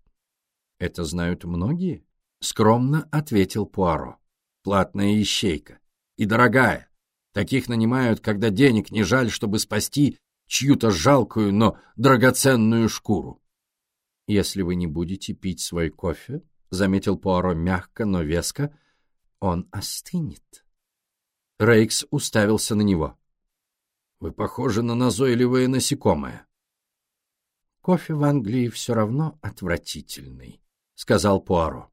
«Это знают многие?» — скромно ответил Пуаро. «Платная ищейка. И дорогая. Таких нанимают, когда денег не жаль, чтобы спасти чью-то жалкую, но драгоценную шкуру». «Если вы не будете пить свой кофе», — заметил Пуаро мягко, но веско, — он остынет. Рейкс уставился на него. «Вы похожи на назойливое насекомое». «Кофе в Англии все равно отвратительный», — сказал Пуаро.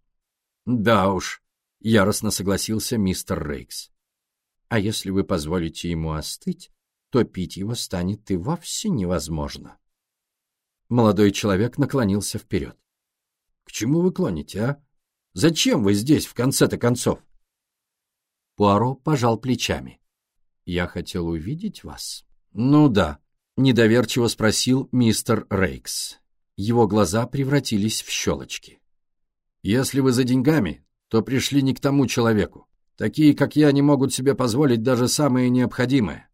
«Да уж», — яростно согласился мистер Рейкс. «А если вы позволите ему остыть, то пить его станет и вовсе невозможно». Молодой человек наклонился вперед. «К чему вы клоните, а? Зачем вы здесь, в конце-то концов?» Пуаро пожал плечами. «Я хотел увидеть вас». «Ну да», — недоверчиво спросил мистер Рейкс. Его глаза превратились в щелочки. «Если вы за деньгами, то пришли не к тому человеку. Такие, как я, не могут себе позволить даже самое необходимое.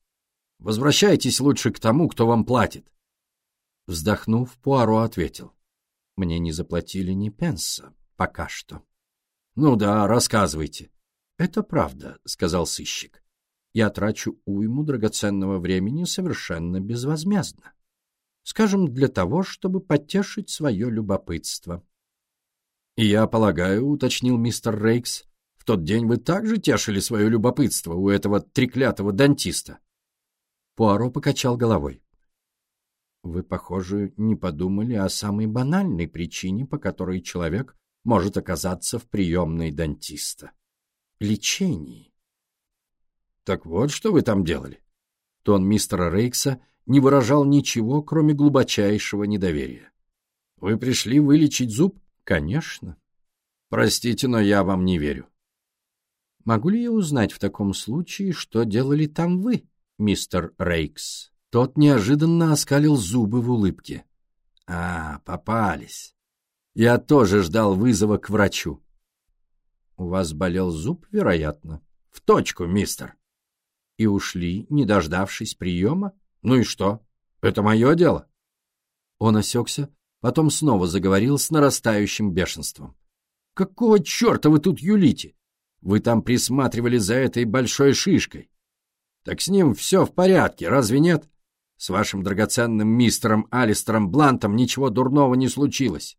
Возвращайтесь лучше к тому, кто вам платит». Вздохнув, Пуаро ответил. «Мне не заплатили ни пенса, пока что». «Ну да, рассказывайте», «Это правда», — сказал сыщик. «Я трачу уйму драгоценного времени совершенно безвозмездно». Скажем, для того, чтобы потешить свое любопытство. И я полагаю, уточнил мистер Рейкс, в тот день вы также тешили свое любопытство у этого треклятого дантиста. Пуаро покачал головой. Вы, похоже, не подумали о самой банальной причине, по которой человек может оказаться в приемной дантиста. Лечении. Так вот, что вы там делали? Тон мистера Рейкса не выражал ничего, кроме глубочайшего недоверия. Вы пришли вылечить зуб? Конечно. Простите, но я вам не верю. Могу ли я узнать в таком случае, что делали там вы, мистер Рейкс? Тот неожиданно оскалил зубы в улыбке. А, попались. Я тоже ждал вызова к врачу. У вас болел зуб, вероятно. В точку, мистер. И ушли, не дождавшись приема? Ну и что? Это мое дело. Он осекся, потом снова заговорил с нарастающим бешенством. Какого черта вы тут юлите? Вы там присматривали за этой большой шишкой. Так с ним все в порядке, разве нет? С вашим драгоценным мистером Алистером Блантом ничего дурного не случилось.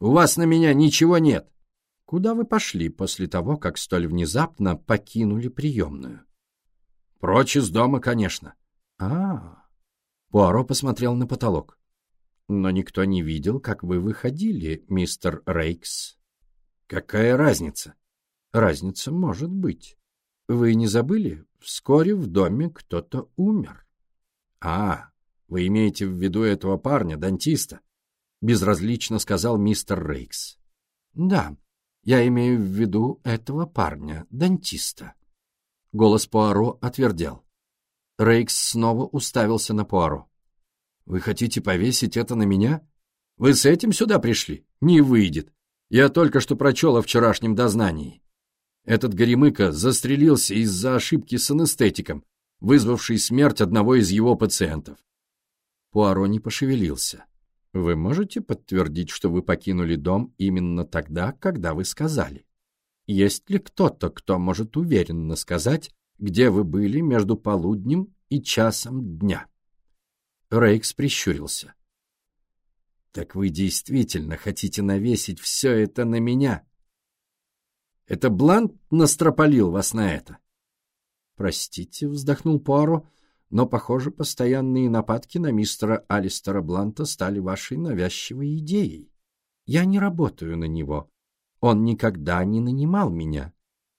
У вас на меня ничего нет. Куда вы пошли после того, как столь внезапно покинули приемную? Прочь из дома, конечно. А, -а, -а. Пуаро посмотрел на потолок. Но никто не видел, как вы выходили, мистер Рейкс. Какая разница? Разница может быть. Вы не забыли? Вскоре в доме кто-то умер. А, вы имеете в виду этого парня, дантиста? Безразлично сказал мистер Рейкс. Да, я имею в виду этого парня, дантиста. Голос Пуаро отвердел. Рейкс снова уставился на Пуаро. «Вы хотите повесить это на меня? Вы с этим сюда пришли? Не выйдет. Я только что прочел о вчерашнем дознании. Этот горемыка застрелился из-за ошибки с анестетиком, вызвавшей смерть одного из его пациентов. Пуаро не пошевелился. Вы можете подтвердить, что вы покинули дом именно тогда, когда вы сказали? Есть ли кто-то, кто может уверенно сказать, где вы были между полуднем и часом дня? Рейкс прищурился. «Так вы действительно хотите навесить все это на меня?» Это Блант настропалил вас на это? Простите, вздохнул Пуаро, но, похоже, постоянные нападки на мистера Алистера Бланта стали вашей навязчивой идеей. Я не работаю на него. Он никогда не нанимал меня.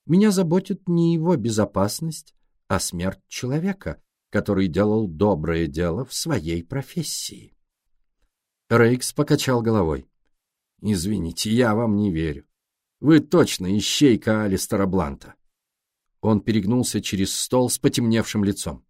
Меня заботит не его безопасность, а смерть человека, который делал доброе дело в своей профессии. Рейкс покачал головой. «Извините, я вам не верю. Вы точно ищейка Алистера Бланта. Он перегнулся через стол с потемневшим лицом.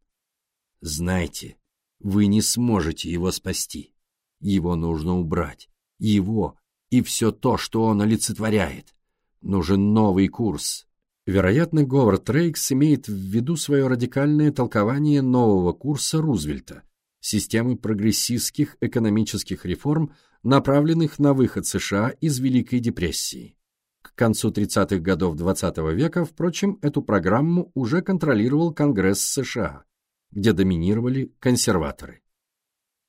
Знайте, вы не сможете его спасти. Его нужно убрать. Его и все то, что он олицетворяет. Нужен новый курс. Вероятно, Говард Рейкс имеет в виду свое радикальное толкование нового курса Рузвельта, системы прогрессистских экономических реформ, направленных на выход США из Великой депрессии. К концу 30-х годов XX -го века, впрочем, эту программу уже контролировал Конгресс США, где доминировали консерваторы.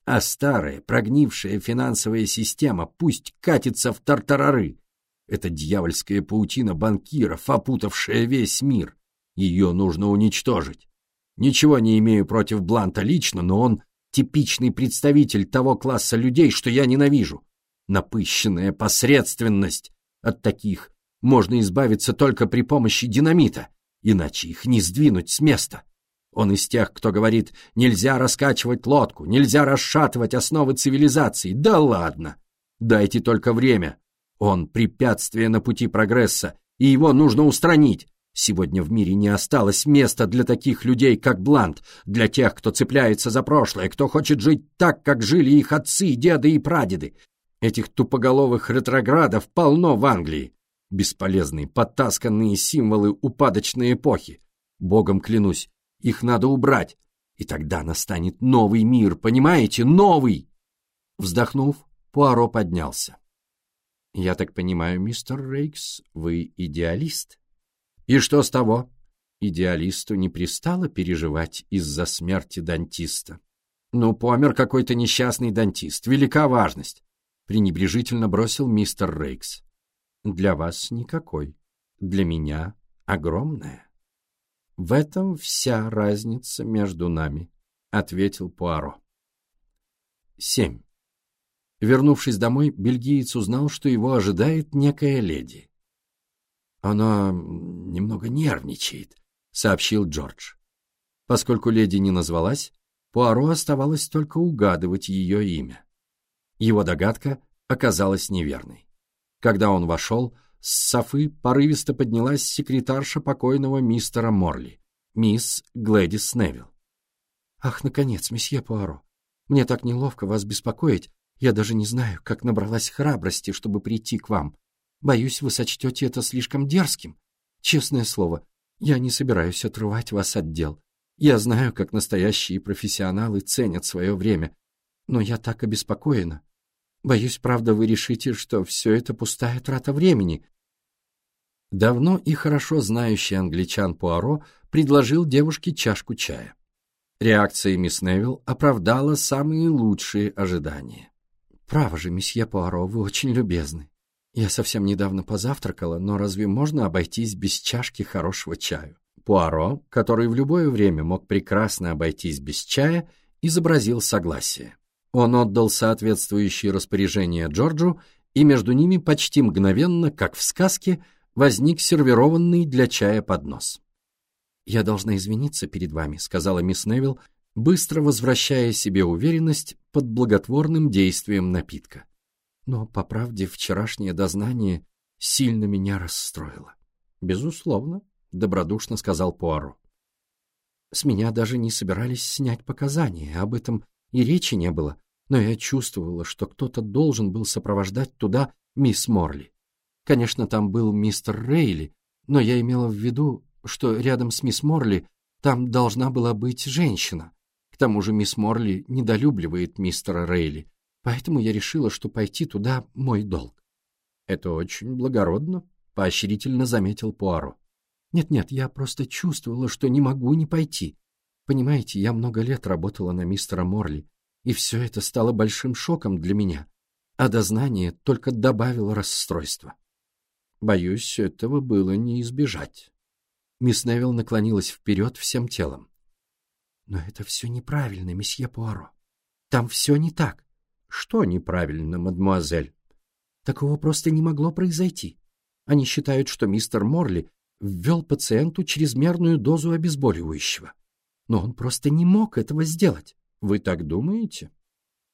А старая, прогнившая финансовая система пусть катится в тартарары. Это дьявольская паутина банкиров, опутавшая весь мир. Ее нужно уничтожить. Ничего не имею против Бланта лично, но он типичный представитель того класса людей, что я ненавижу. Напыщенная посредственность, от таких можно избавиться только при помощи динамита, иначе их не сдвинуть с места. Он из тех, кто говорит, нельзя раскачивать лодку, нельзя расшатывать основы цивилизации. Да ладно! Дайте только время. Он препятствие на пути прогресса, и его нужно устранить. Сегодня в мире не осталось места для таких людей, как Блант, для тех, кто цепляется за прошлое, кто хочет жить так, как жили их отцы, деды и прадеды, Этих тупоголовых ретроградов полно в Англии. Бесполезные, потасканные символы упадочной эпохи. Богом клянусь, их надо убрать. И тогда настанет новый мир, понимаете? Новый!» Вздохнув, Пуаро поднялся. «Я так понимаю, мистер Рейкс, вы идеалист?» «И что с того?» Идеалисту не пристало переживать из-за смерти дантиста. Ну, помер какой-то несчастный дантист. Велика важность. Пренебрежительно бросил мистер Рейкс. Для вас никакой. Для меня огромная. В этом вся разница между нами, ответил Пуаро. 7. Вернувшись домой, бельгиец узнал, что его ожидает некая леди. «Она немного нервничает», — сообщил Джордж. Поскольку леди не назвалась, Пуаро оставалось только угадывать ее имя. Его догадка оказалась неверной. Когда он вошел, с Софы порывисто поднялась секретарша покойного мистера Морли, мисс Глэдис Невилл. «Ах, наконец, месье Пуаро! Мне так неловко вас беспокоить. Я даже не знаю, как набралась храбрости, чтобы прийти к вам. Боюсь, вы сочтете это слишком дерзким. Честное слово, я не собираюсь отрывать вас от дел. Я знаю, как настоящие профессионалы ценят свое время, но я так обеспокоена. Боюсь, правда, вы решите, что все это пустая трата времени. Давно и хорошо знающий англичан Пуаро предложил девушке чашку чая. Реакция мисс Невилл оправдала самые лучшие ожидания. «Право же, месье Пуаро, вы очень любезны. Я совсем недавно позавтракала, но разве можно обойтись без чашки хорошего чаю?» Пуаро, который в любое время мог прекрасно обойтись без чая, изобразил согласие. Он отдал соответствующие распоряжения Джорджу, и между ними почти мгновенно, как в сказке, возник сервированный для чая поднос. «Я должна извиниться перед вами», — сказала мисс Невилл, быстро возвращая себе уверенность под благотворным действием напитка. Но, по правде, вчерашнее дознание сильно меня расстроило. «Безусловно», добродушно сказал Пуаро. С меня даже не собирались снять показания, об этом и речи не было, но я чувствовала, что кто-то должен был сопровождать туда мисс Морли. Конечно, там был мистер Рейли, но я имела в виду, что рядом с мисс Морли там должна была быть женщина. К тому же мисс Морли недолюбливает мистера Рейли, поэтому я решила, что пойти туда — мой долг. — Это очень благородно, — поощрительно заметил Пуаро. Нет-нет, я просто чувствовала, что не могу не пойти. Понимаете, я много лет работала на мистера Морли, и все это стало большим шоком для меня, а дознание только добавило расстройства. Боюсь, этого было не избежать. Мисс Невилл наклонилась вперед всем телом. Но это все неправильно, месье Пуаро. Там все не так. Что неправильно, мадемуазель? Такого просто не могло произойти. Они считают, что мистер Морли ввел пациенту чрезмерную дозу обезболивающего. Но он просто не мог этого сделать. Вы так думаете?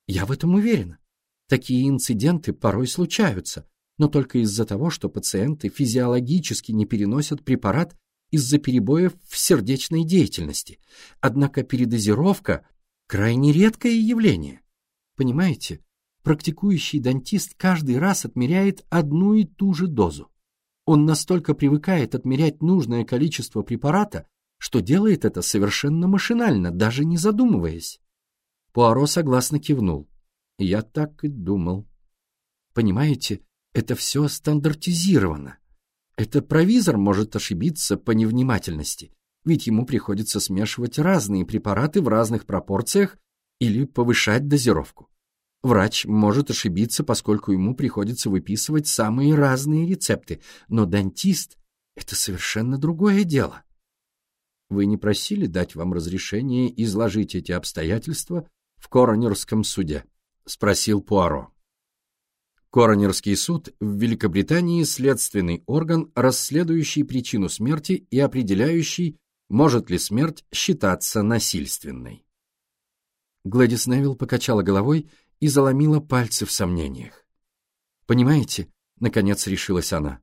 Я в этом уверена. Такие инциденты порой случаются, но только из-за того, что пациенты физиологически не переносят препарат из-за перебоев в сердечной деятельности. Однако передозировка – крайне редкое явление. Понимаете, практикующий дантист каждый раз отмеряет одну и ту же дозу. Он настолько привыкает отмерять нужное количество препарата, что делает это совершенно машинально, даже не задумываясь. Пуаро согласно кивнул. Я так и думал. Понимаете, это все стандартизировано. Это провизор может ошибиться по невнимательности, ведь ему приходится смешивать разные препараты в разных пропорциях или повышать дозировку. Врач может ошибиться, поскольку ему приходится выписывать самые разные рецепты, но дантист — это совершенно другое дело. Вы не просили дать вам разрешение изложить эти обстоятельства в коронерском суде? — спросил Пуаро. Коронерский суд в Великобритании – следственный орган, расследующий причину смерти и определяющий, может ли смерть считаться насильственной. Гладис Невилл покачала головой и заломила пальцы в сомнениях. «Понимаете?» — наконец решилась она.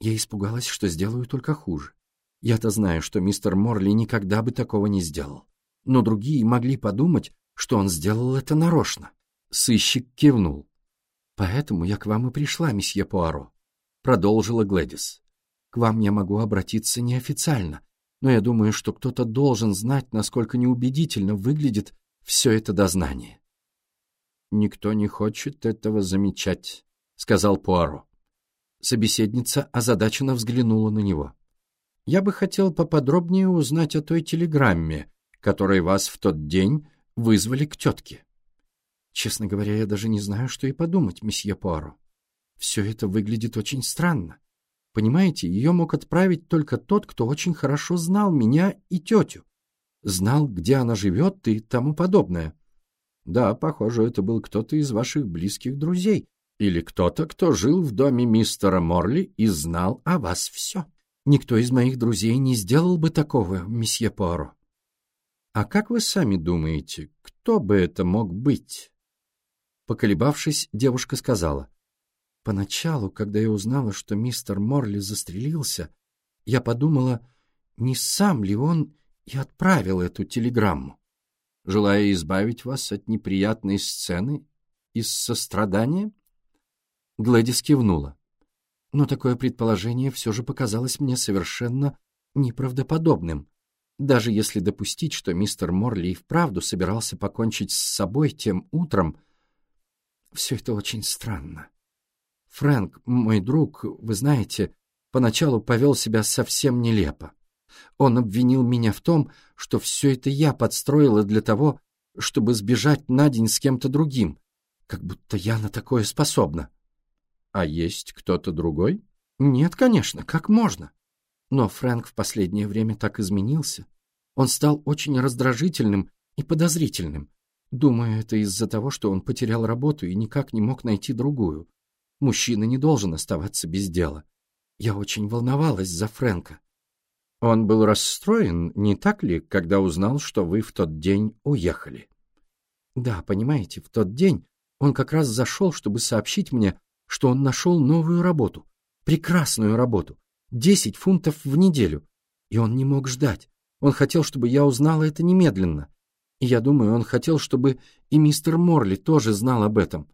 «Я испугалась, что сделаю только хуже. Я-то знаю, что мистер Морли никогда бы такого не сделал. Но другие могли подумать, что он сделал это нарочно». Сыщик кивнул. «Поэтому я к вам и пришла, месье Пуаро», — продолжила Глэдис. «К вам я могу обратиться неофициально, но я думаю, что кто-то должен знать, насколько неубедительно выглядит все это дознание. «Никто не хочет этого замечать», — сказал Пуаро. Собеседница озадаченно взглянула на него. «Я бы хотел поподробнее узнать о той телеграмме, которой вас в тот день вызвали к тетке. Честно говоря, я даже не знаю, что и подумать, месье Пуаро. Все это выглядит очень странно. Понимаете, ее мог отправить только тот, кто очень хорошо знал меня и тетю. Знал, где она живет и тому подобное. Да, похоже, это был кто-то из ваших близких друзей. Или кто-то, кто жил в доме мистера Морли и знал о вас все. Никто из моих друзей не сделал бы такого, месье Пуаро. А как вы сами думаете, кто бы это мог быть? Поколебавшись, девушка сказала. Поначалу, когда я узнала, что мистер Морли застрелился, я подумала, не сам ли он и отправил эту телеграмму, желая избавить вас от неприятной сцены из сострадания? Глэдис кивнула. Но такое предположение все же показалось мне совершенно неправдоподобным. Даже если допустить, что мистер Морли и вправду собирался покончить с собой тем утром, все это очень странно. Фрэнк, мой друг, вы знаете, поначалу повел себя совсем нелепо. Он обвинил меня в том, что все это я подстроила для того, чтобы сбежать на день с кем-то другим, как будто я на такое способна. А есть кто-то другой? Нет, конечно, как можно? Но Фрэнк в последнее время так изменился. Он стал очень раздражительным и подозрительным. Думаю, это из-за того, что он потерял работу и никак не мог найти другую. Мужчина не должен оставаться без дела. Я очень волновалась за Фрэнка. Он был расстроен, не так ли, когда узнал, что вы в тот день уехали? Да, понимаете, в тот день он как раз зашел, чтобы сообщить мне, что он нашел новую работу. Прекрасную работу. Десять фунтов в неделю. И он не мог ждать. Он хотел, чтобы я узнала это немедленно. Я думаю, он хотел, чтобы и мистер Морли тоже знал об этом.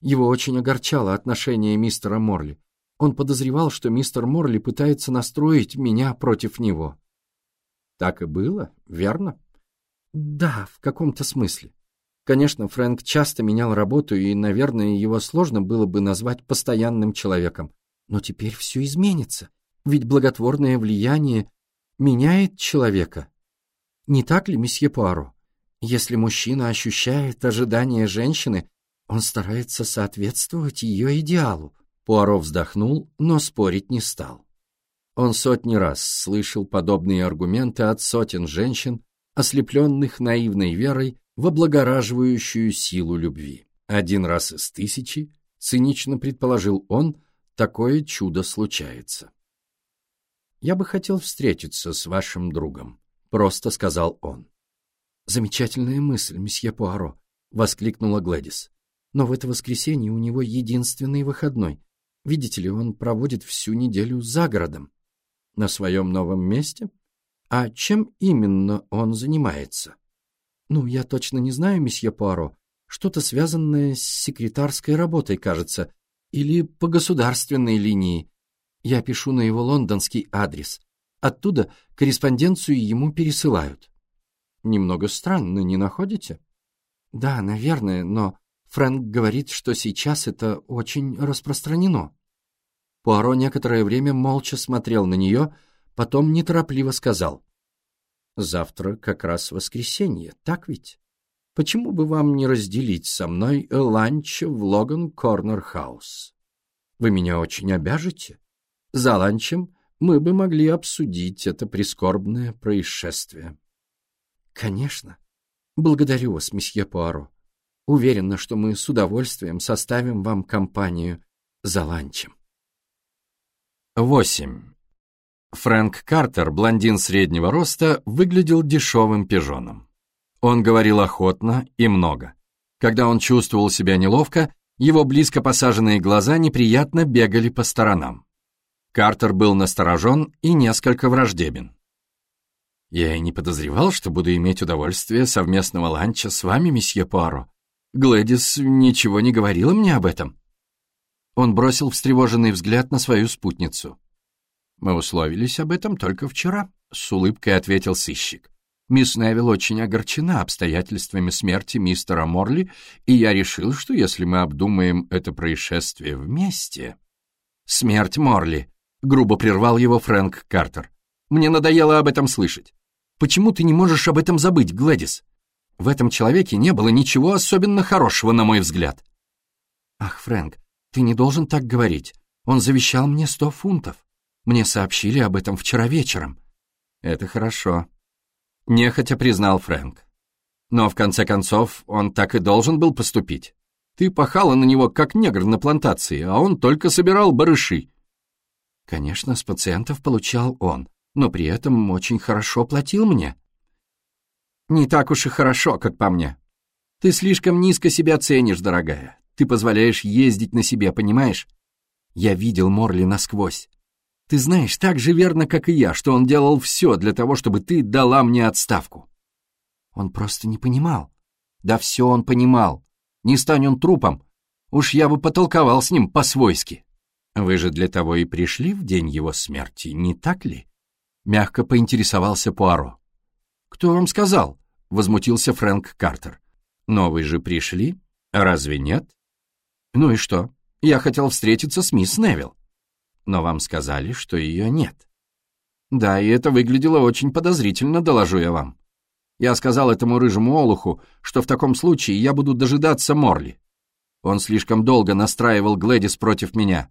Его очень огорчало отношение мистера Морли. Он подозревал, что мистер Морли пытается настроить меня против него. Так и было, верно? Да, в каком-то смысле. Конечно, Фрэнк часто менял работу, и, наверное, его сложно было бы назвать постоянным человеком. Но теперь все изменится, ведь благотворное влияние меняет человека. Не так ли, месье Пуаро? Если мужчина ощущает ожидания женщины, он старается соответствовать ее идеалу. Пуаро вздохнул, но спорить не стал. Он сотни раз слышал подобные аргументы от сотен женщин, ослепленных наивной верой в облагораживающую силу любви. Один раз из тысячи, цинично предположил он, такое чудо случается. «Я бы хотел встретиться с вашим другом», — просто сказал он. «Замечательная мысль, месье Пуаро», — воскликнула Глэдис. Но в это воскресенье у него единственный выходной. Видите ли, он проводит всю неделю за городом. На своем новом месте? А чем именно он занимается? Ну, я точно не знаю, месье Пуаро. Что-то связанное с секретарской работой, кажется. Или по государственной линии. Я пишу на его лондонский адрес. Оттуда корреспонденцию ему пересылают. Немного странно, не находите? Да, наверное, но Фрэнк говорит, что сейчас это очень распространено. Пуаро некоторое время молча смотрел на нее, потом неторопливо сказал. «Завтра как раз воскресенье, так ведь? Почему бы вам не разделить со мной ланч в Логан Корнер Хаус? Вы меня очень обяжете. За ланчем мы бы могли обсудить это прискорбное происшествие». «Конечно. Благодарю вас, месье Пуаро. Уверена, что мы с удовольствием составим вам компанию за ланчем. 8. Фрэнк Картер, блондин среднего роста, выглядел дешевым пижоном. Он говорил охотно и много. Когда он чувствовал себя неловко, его близко посаженные глаза неприятно бегали по сторонам. Картер был насторожен и несколько враждебен. «Я и не подозревал, что буду иметь удовольствие совместного ланча с вами, месье Пуаро», Глэдис ничего не говорила мне об этом. Он бросил встревоженный взгляд на свою спутницу. «Мы условились об этом только вчера», — с улыбкой ответил сыщик. «Мисс Невилл очень огорчена обстоятельствами смерти мистера Морли, и я решил, что если мы обдумаем это происшествие вместе...» «Смерть Морли», — грубо прервал его Фрэнк Картер. «Мне надоело об этом слышать. Почему ты не можешь об этом забыть, Глэдис? В этом человеке не было ничего особенно хорошего, на мой взгляд. Ах, Фрэнк, ты не должен так говорить. Он завещал мне сто фунтов. Мне сообщили об этом вчера вечером. Это хорошо. Нехотя признал Фрэнк. Но в конце концов он так и должен был поступить. Ты пахала на него, как негр на плантации, а он только собирал барыши. Конечно, с пациентов получал он, но при этом очень хорошо платил мне. Не так уж и хорошо, как по мне. Ты слишком низко себя ценишь, дорогая. Ты позволяешь ездить на себе, понимаешь? Я видел Морли насквозь. Ты знаешь так же верно, как и я, что он делал все для того, чтобы ты дала мне отставку. Он просто не понимал. Да все он понимал. Не стань он трупом. Уж я бы потолковал с ним по-свойски. Вы же для того и пришли в день его смерти, не так ли? Мягко поинтересовался Пуаро. Кто вам сказал? Возмутился Фрэнк Картер. Но вы же пришли, разве нет? Ну и что? Я хотел встретиться с мисс Невилл. Но вам сказали, что ее нет. Да, и это выглядело очень подозрительно, доложу я вам. Я сказал этому рыжему олуху, что в таком случае я буду дожидаться Морли. Он слишком долго настраивал Глэдис против меня.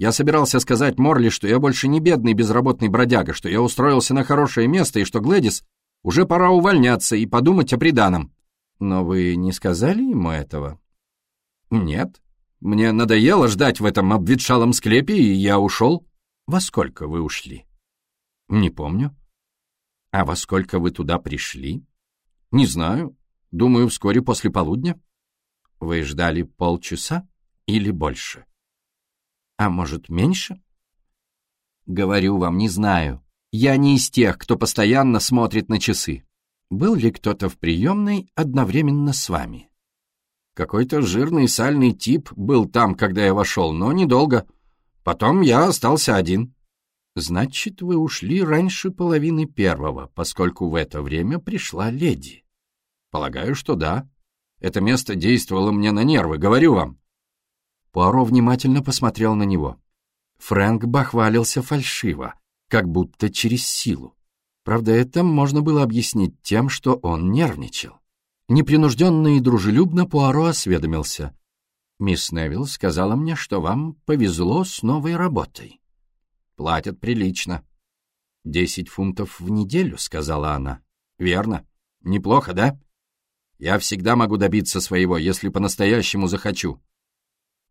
Я собирался сказать Морли, что я больше не бедный безработный бродяга, что я устроился на хорошее место и что Глэдис уже пора увольняться и подумать о приданом. Но вы не сказали ему этого? Нет. Мне надоело ждать в этом обветшалом склепе, и я ушел. Во сколько вы ушли? Не помню. А во сколько вы туда пришли? Не знаю. Думаю, вскоре после полудня. Вы ждали полчаса или больше? А может, меньше? Говорю вам, не знаю. Я не из тех, кто постоянно смотрит на часы. Был ли кто-то в приемной одновременно с вами? Какой-то жирный сальный тип был там, когда я вошел, но недолго. Потом я остался один. Значит, вы ушли раньше половины первого, поскольку в это время пришла леди. Полагаю, что да. Это место действовало мне на нервы, говорю вам. Пуаро внимательно посмотрел на него. Фрэнк бахвалился фальшиво, как будто через силу. Правда, это можно было объяснить тем, что он нервничал. Непринужденно и дружелюбно Пуаро осведомился. «Мисс Невилл сказала мне, что вам повезло с новой работой». Платят прилично. «Десять фунтов в неделю», — сказала она. «Верно. Неплохо, да? Я всегда могу добиться своего, если по-настоящему захочу».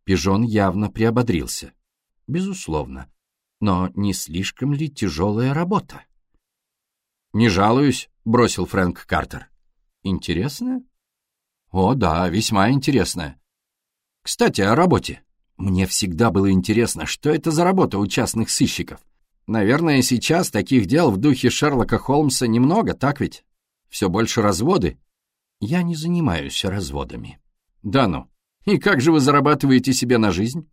Пижон явно приободрился. Безусловно. Но не слишком ли тяжелая работа? «Не жалуюсь», — бросил Фрэнк Картер. «Интересная?» «О, да, весьма интересная. Кстати, о работе. Мне всегда было интересно, что это за работа у частных сыщиков. Наверное, сейчас таких дел в духе Шерлока Холмса немного, так ведь? Все больше разводы. Я не занимаюсь разводами. Да ну. И как же вы зарабатываете себе на жизнь?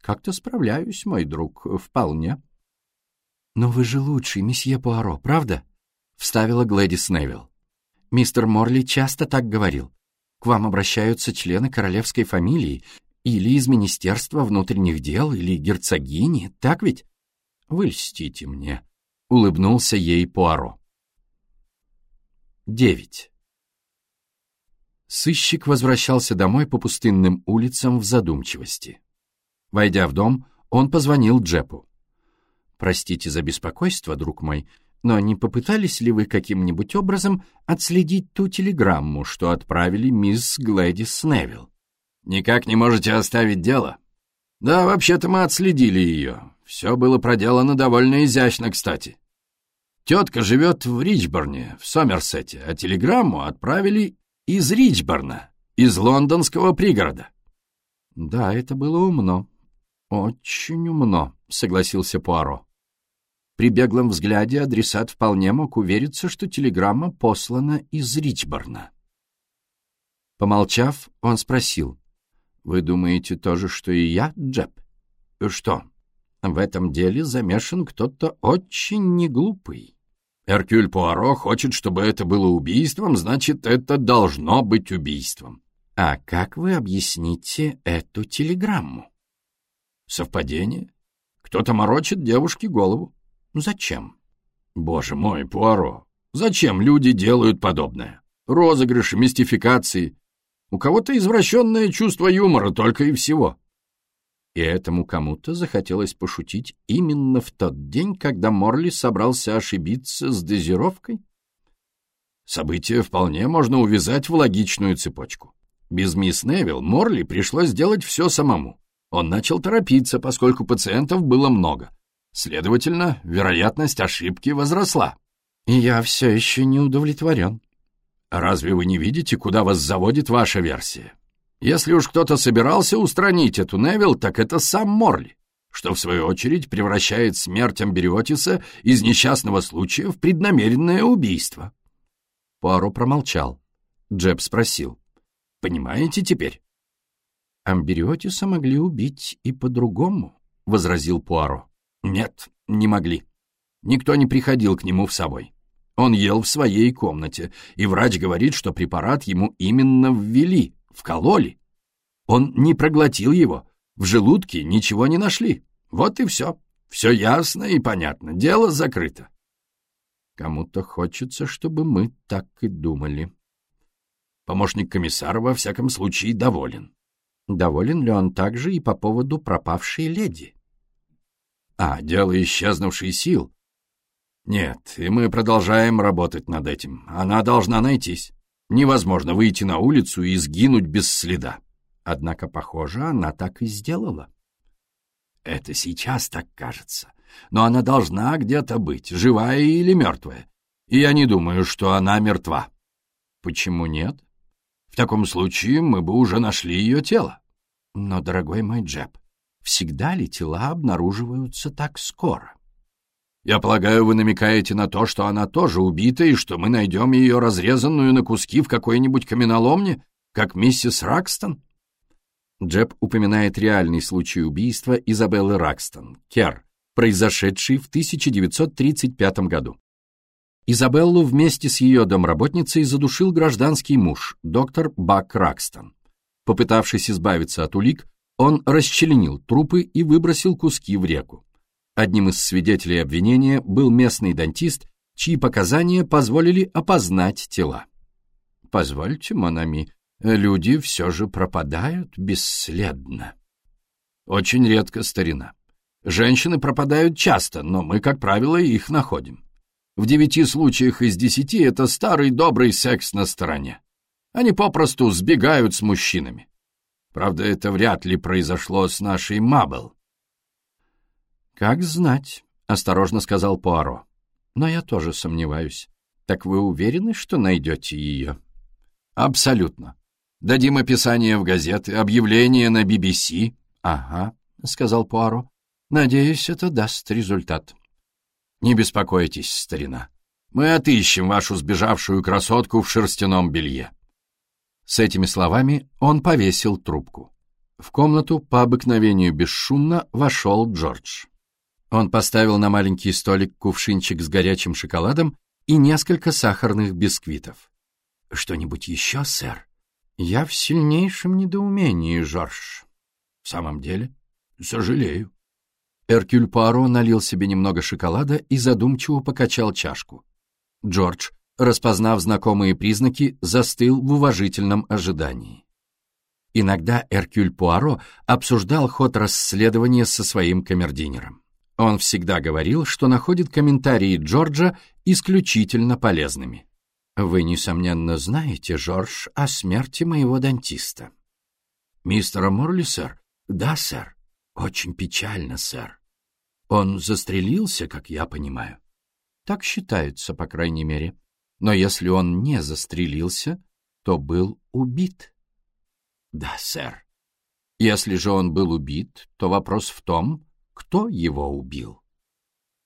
Как-то справляюсь, мой друг, вполне. Но вы же лучший, месье Пуаро, правда? Вставила Глэдис Невилл. Мистер Морли часто так говорил. К вам обращаются члены королевской фамилии, или из Министерства внутренних дел, или герцогини, так ведь? Вы льстите мне, — улыбнулся ей Пуаро. Девять. Сыщик возвращался домой по пустынным улицам в задумчивости. Войдя в дом, он позвонил Джепу. «Простите за беспокойство, друг мой, но не попытались ли вы каким-нибудь образом отследить ту телеграмму, что отправили мисс Глэдис Невилл?» Никак не можете оставить дело? Да, вообще-то мы отследили ее. Все было проделано довольно изящно, кстати. Тетка живет в Ричборне, в Сомерсете, а телеграмму отправили из Ричборна, из лондонского пригорода. Да, это было умно. Очень умно, согласился Пуаро. При беглом взгляде адресат вполне мог увериться, что телеграмма послана из Ричборна. Помолчав, он спросил. Вы думаете то же, что и я, Джеб? Что? В этом деле замешан кто-то очень неглупый. Эркюль Пуаро хочет, чтобы это было убийством, значит, это должно быть убийством. А как вы объясните эту телеграмму? Совпадение? Кто-то морочит девушке голову. Зачем? Боже мой, Пуаро, зачем люди делают подобное? розыгрыши, мистификации. У кого-то извращенное чувство юмора только и всего. И этому кому-то захотелось пошутить именно в тот день, когда Морли собрался ошибиться с дозировкой? События вполне можно увязать в логичную цепочку. Без мисс Невилл Морли пришлось сделать все самому. Он начал торопиться, поскольку пациентов было много. Следовательно, вероятность ошибки возросла. И я все еще не удовлетворен. Разве вы не видите, куда вас заводит ваша версия? Если уж кто-то собирался устранить эту Невилл, так это сам Морли, что в свою очередь превращает смерть Амбериотиса из несчастного случая в преднамеренное убийство. Пуаро промолчал. Джеб спросил. «Понимаете теперь?» «Амбериотиса могли убить и по-другому», — возразил Пуаро. «Нет, не могли. Никто не приходил к нему в собой. Он ел в своей комнате, и врач говорит, что препарат ему именно ввели, вкололи. Он не проглотил его, в желудке ничего не нашли. Вот и все. Все ясно и понятно, дело закрыто. Кому-то хочется, чтобы мы так и думали. Помощник комиссара во всяком случае доволен. Доволен ли он также и по поводу пропавшей леди? А, дело исчезнувшей сил. Нет, и мы продолжаем работать над этим. Она должна найтись. Невозможно выйти на улицу и сгинуть без следа. Однако, похоже, она так и сделала. Это сейчас так кажется. Но она должна где-то быть, живая или мертвая. И я не думаю, что она мертва. Почему нет? В таком случае мы бы уже нашли ее тело. Но, дорогой мой Джеб, всегда ли тела обнаруживаются так скоро? Я полагаю, вы намекаете на то, что она тоже убита, и что мы найдем ее разрезанную на куски в какой-нибудь каменоломне, как миссис Ракстон? Джеб упоминает реальный случай убийства Изабеллы Ракстон, Кер, произошедший в 1935 году. Изабеллу вместе с ее домработницей задушил гражданский муж, доктор Бак Ракстон. Попытавшись избавиться от улик, он расчленил трупы и выбросил куски в реку. Одним из свидетелей обвинения был местный дантист, чьи показания позволили опознать тела. Позвольте, Монами, люди все же пропадают бесследно. Очень редко, старина. Женщины пропадают часто, но мы, как правило, их находим. В девяти случаях из десяти это старый добрый секс на стороне. Они попросту сбегают с мужчинами. Правда, это вряд ли произошло с нашей Мабел. «Как знать», — осторожно сказал Пуаро. «Но я тоже сомневаюсь. Так вы уверены, что найдете ее?» «Абсолютно. Дадим описание в газеты, объявление на BBC». «Ага», — сказал Пуаро. «Надеюсь, это даст результат». «Не беспокойтесь, старина. Мы отыщем вашу сбежавшую красотку в шерстяном белье». С этими словами он повесил трубку. В комнату по обыкновению бесшумно вошел Джордж. Он поставил на маленький столик кувшинчик с горячим шоколадом и несколько сахарных бисквитов. «Что-нибудь еще, сэр?» «Я в сильнейшем недоумении, Жорж». «В самом деле? Сожалею». Эркюль Пуаро налил себе немного шоколада и задумчиво покачал чашку. Джордж, распознав знакомые признаки, застыл в уважительном ожидании. Иногда Эркюль Пуаро обсуждал ход расследования со своим камердинером. Он всегда говорил, что находит комментарии Джорджа исключительно полезными. «Вы, несомненно, знаете, Джордж, о смерти моего дантиста». «Мистера Морли, сэр?» «Да, сэр. Очень печально, сэр. Он застрелился, как я понимаю. Так считается, по крайней мере. Но если он не застрелился, то был убит». «Да, сэр». «Если же он был убит, то вопрос в том, кто его убил.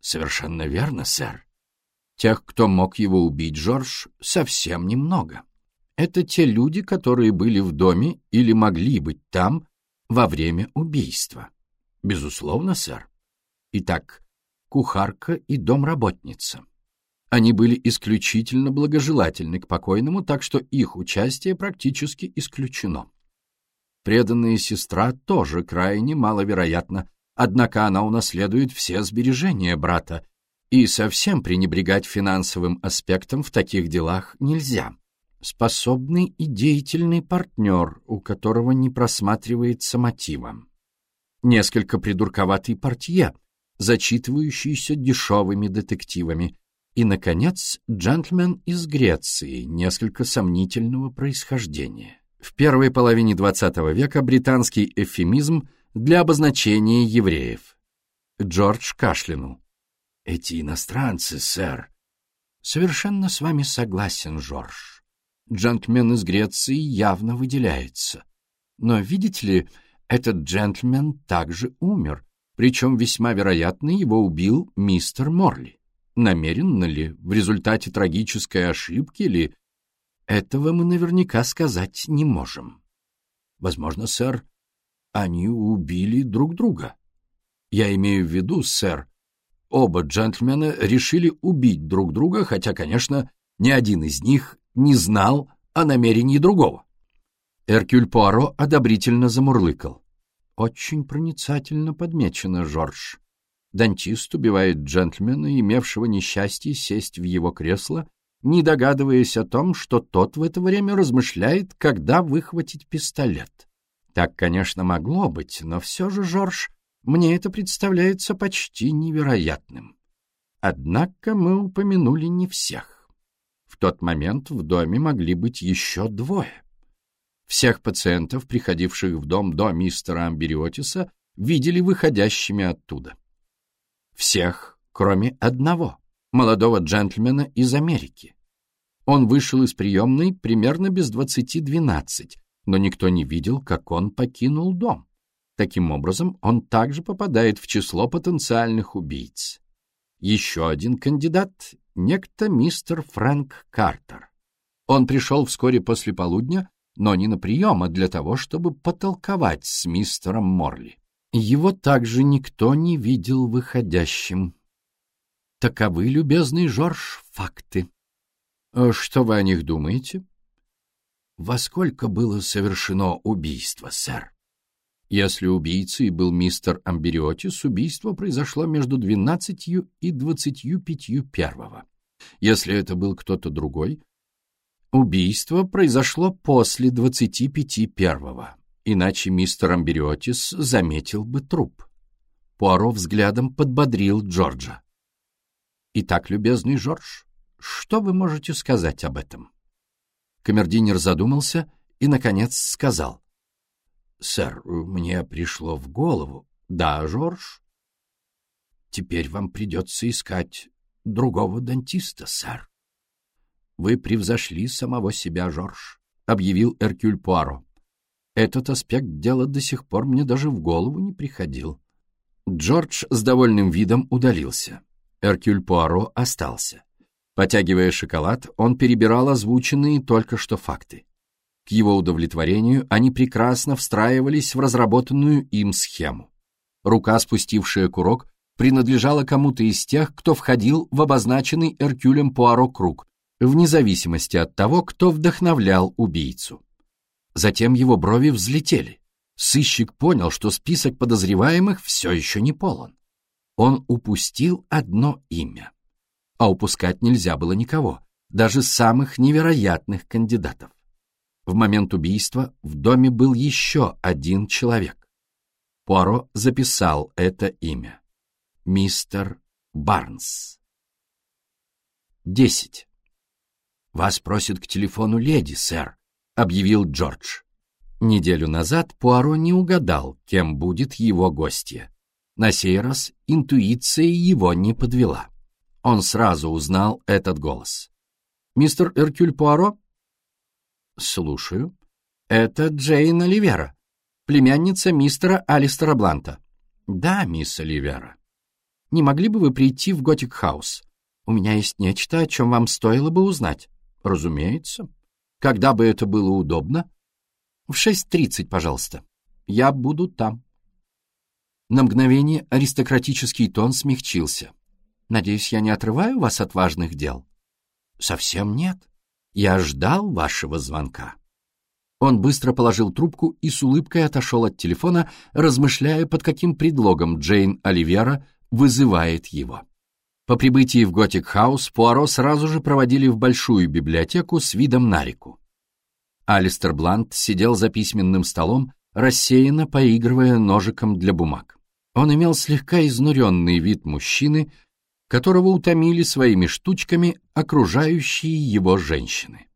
Совершенно верно, сэр. Тех, кто мог его убить, Жорж, совсем немного. Это те люди, которые были в доме или могли быть там во время убийства. Безусловно, сэр. Итак, кухарка и домработница. Они были исключительно благожелательны к покойному, так что их участие практически исключено. Преданная сестра тоже крайне маловероятно, Однако она унаследует все сбережения брата, и совсем пренебрегать финансовым аспектом в таких делах нельзя. способный и деятельный партнер, у которого не просматривается мотива. Несколько придурковатый портье, зачитывающийся дешевыми детективами. И, наконец, джентльмен из Греции, несколько сомнительного происхождения. В первой половине XX века британский эвфемизм для обозначения евреев. Джордж кашлянул. «Эти иностранцы, сэр». «Совершенно с вами согласен, Жорж. Джентльмен из Греции явно выделяется. Но, видите ли, этот джентльмен также умер, причем весьма вероятно его убил мистер Морли. Намеренно ли, в результате трагической ошибки ли, этого мы наверняка сказать не можем. Возможно, сэр, они убили друг друга. Я имею в виду, сэр, оба джентльмена решили убить друг друга, хотя, конечно, ни один из них не знал о намерении другого. Эркюль Пуаро одобрительно замурлыкал. Очень проницательно подмечено, Жорж. Дантист убивает джентльмена, имевшего несчастье сесть в его кресло, не догадываясь о том, что тот в это время размышляет, когда выхватить пистолет. Так, конечно, могло быть, но все же, Жорж, мне это представляется почти невероятным. Однако мы упомянули не всех. В тот момент в доме могли быть еще двое. Всех пациентов, приходивших в дом до мистера Амбериотиса, видели выходящими оттуда. Всех, кроме одного, молодого джентльмена из Америки. Он вышел из приемной примерно без двадцати двенадцать, но никто не видел, как он покинул дом. Таким образом, он также попадает в число потенциальных убийц. Еще один кандидат — некто мистер Фрэнк Картер. Он пришел вскоре после полудня, но не на прием, а для того, чтобы потолковать с мистером Морли. Его также никто не видел выходящим. Таковы, любезный Жорж, факты. Э, что вы о них думаете? Во сколько было совершено убийство, сэр? Если убийцей был мистер Амбериотис, убийство произошло между двенадцатью и двадцатью пятью первого. Если это был кто-то другой, убийство произошло после двадцати пяти первого, иначе мистер Амбериотис заметил бы труп. Пуаро взглядом подбодрил Джорджа. «Итак, любезный Джордж, что вы можете сказать об этом?» Камердинер задумался и, наконец, сказал. «Сэр, мне пришло в голову...» «Да, Жорж?» «Теперь вам придется искать другого дантиста, сэр». «Вы превзошли самого себя, Жорж», — объявил Эркюль Пуаро. «Этот аспект дела до сих пор мне даже в голову не приходил». Джордж с довольным видом удалился. Эркюль Пуаро остался. Потягивая шоколад, он перебирал озвученные только что факты. К его удовлетворению они прекрасно встраивались в разработанную им схему. Рука, спустившая курок, принадлежала кому-то из тех, кто входил в обозначенный Эркюлем Пуаро круг, вне зависимости от того, кто вдохновлял убийцу. Затем его брови взлетели. Сыщик понял, что список подозреваемых все еще не полон. Он упустил одно имя а упускать нельзя было никого, даже самых невероятных кандидатов. В момент убийства в доме был еще один человек. Пуаро записал это имя. Мистер Барнс. Десять. «Вас просит к телефону леди, сэр», — объявил Джордж. Неделю назад Пуаро не угадал, кем будет его гостья. На сей раз интуиция его не подвела. Он сразу узнал этот голос. «Мистер Эркюль Пуаро?» «Слушаю. Это Джейн Оливера, племянница мистера Алистера Бланта». «Да, мисс Оливера. Не могли бы вы прийти в Готик Хаус? У меня есть нечто, о чем вам стоило бы узнать». «Разумеется. Когда бы это было удобно?» «В шесть тридцать, пожалуйста. Я буду там». На мгновение аристократический тон смягчился. Надеюсь, я не отрываю вас от важных дел? Совсем нет. Я ждал вашего звонка. Он быстро положил трубку и с улыбкой отошел от телефона, размышляя, под каким предлогом Джейн Оливера вызывает его. По прибытии в Готик-хаус Пуаро сразу же проводили в большую библиотеку с видом на реку. Алистер Блант сидел за письменным столом, рассеянно поигрывая ножиком для бумаг. Он имел слегка изнуренный вид мужчины, которого утомили своими штучками окружающие его женщины.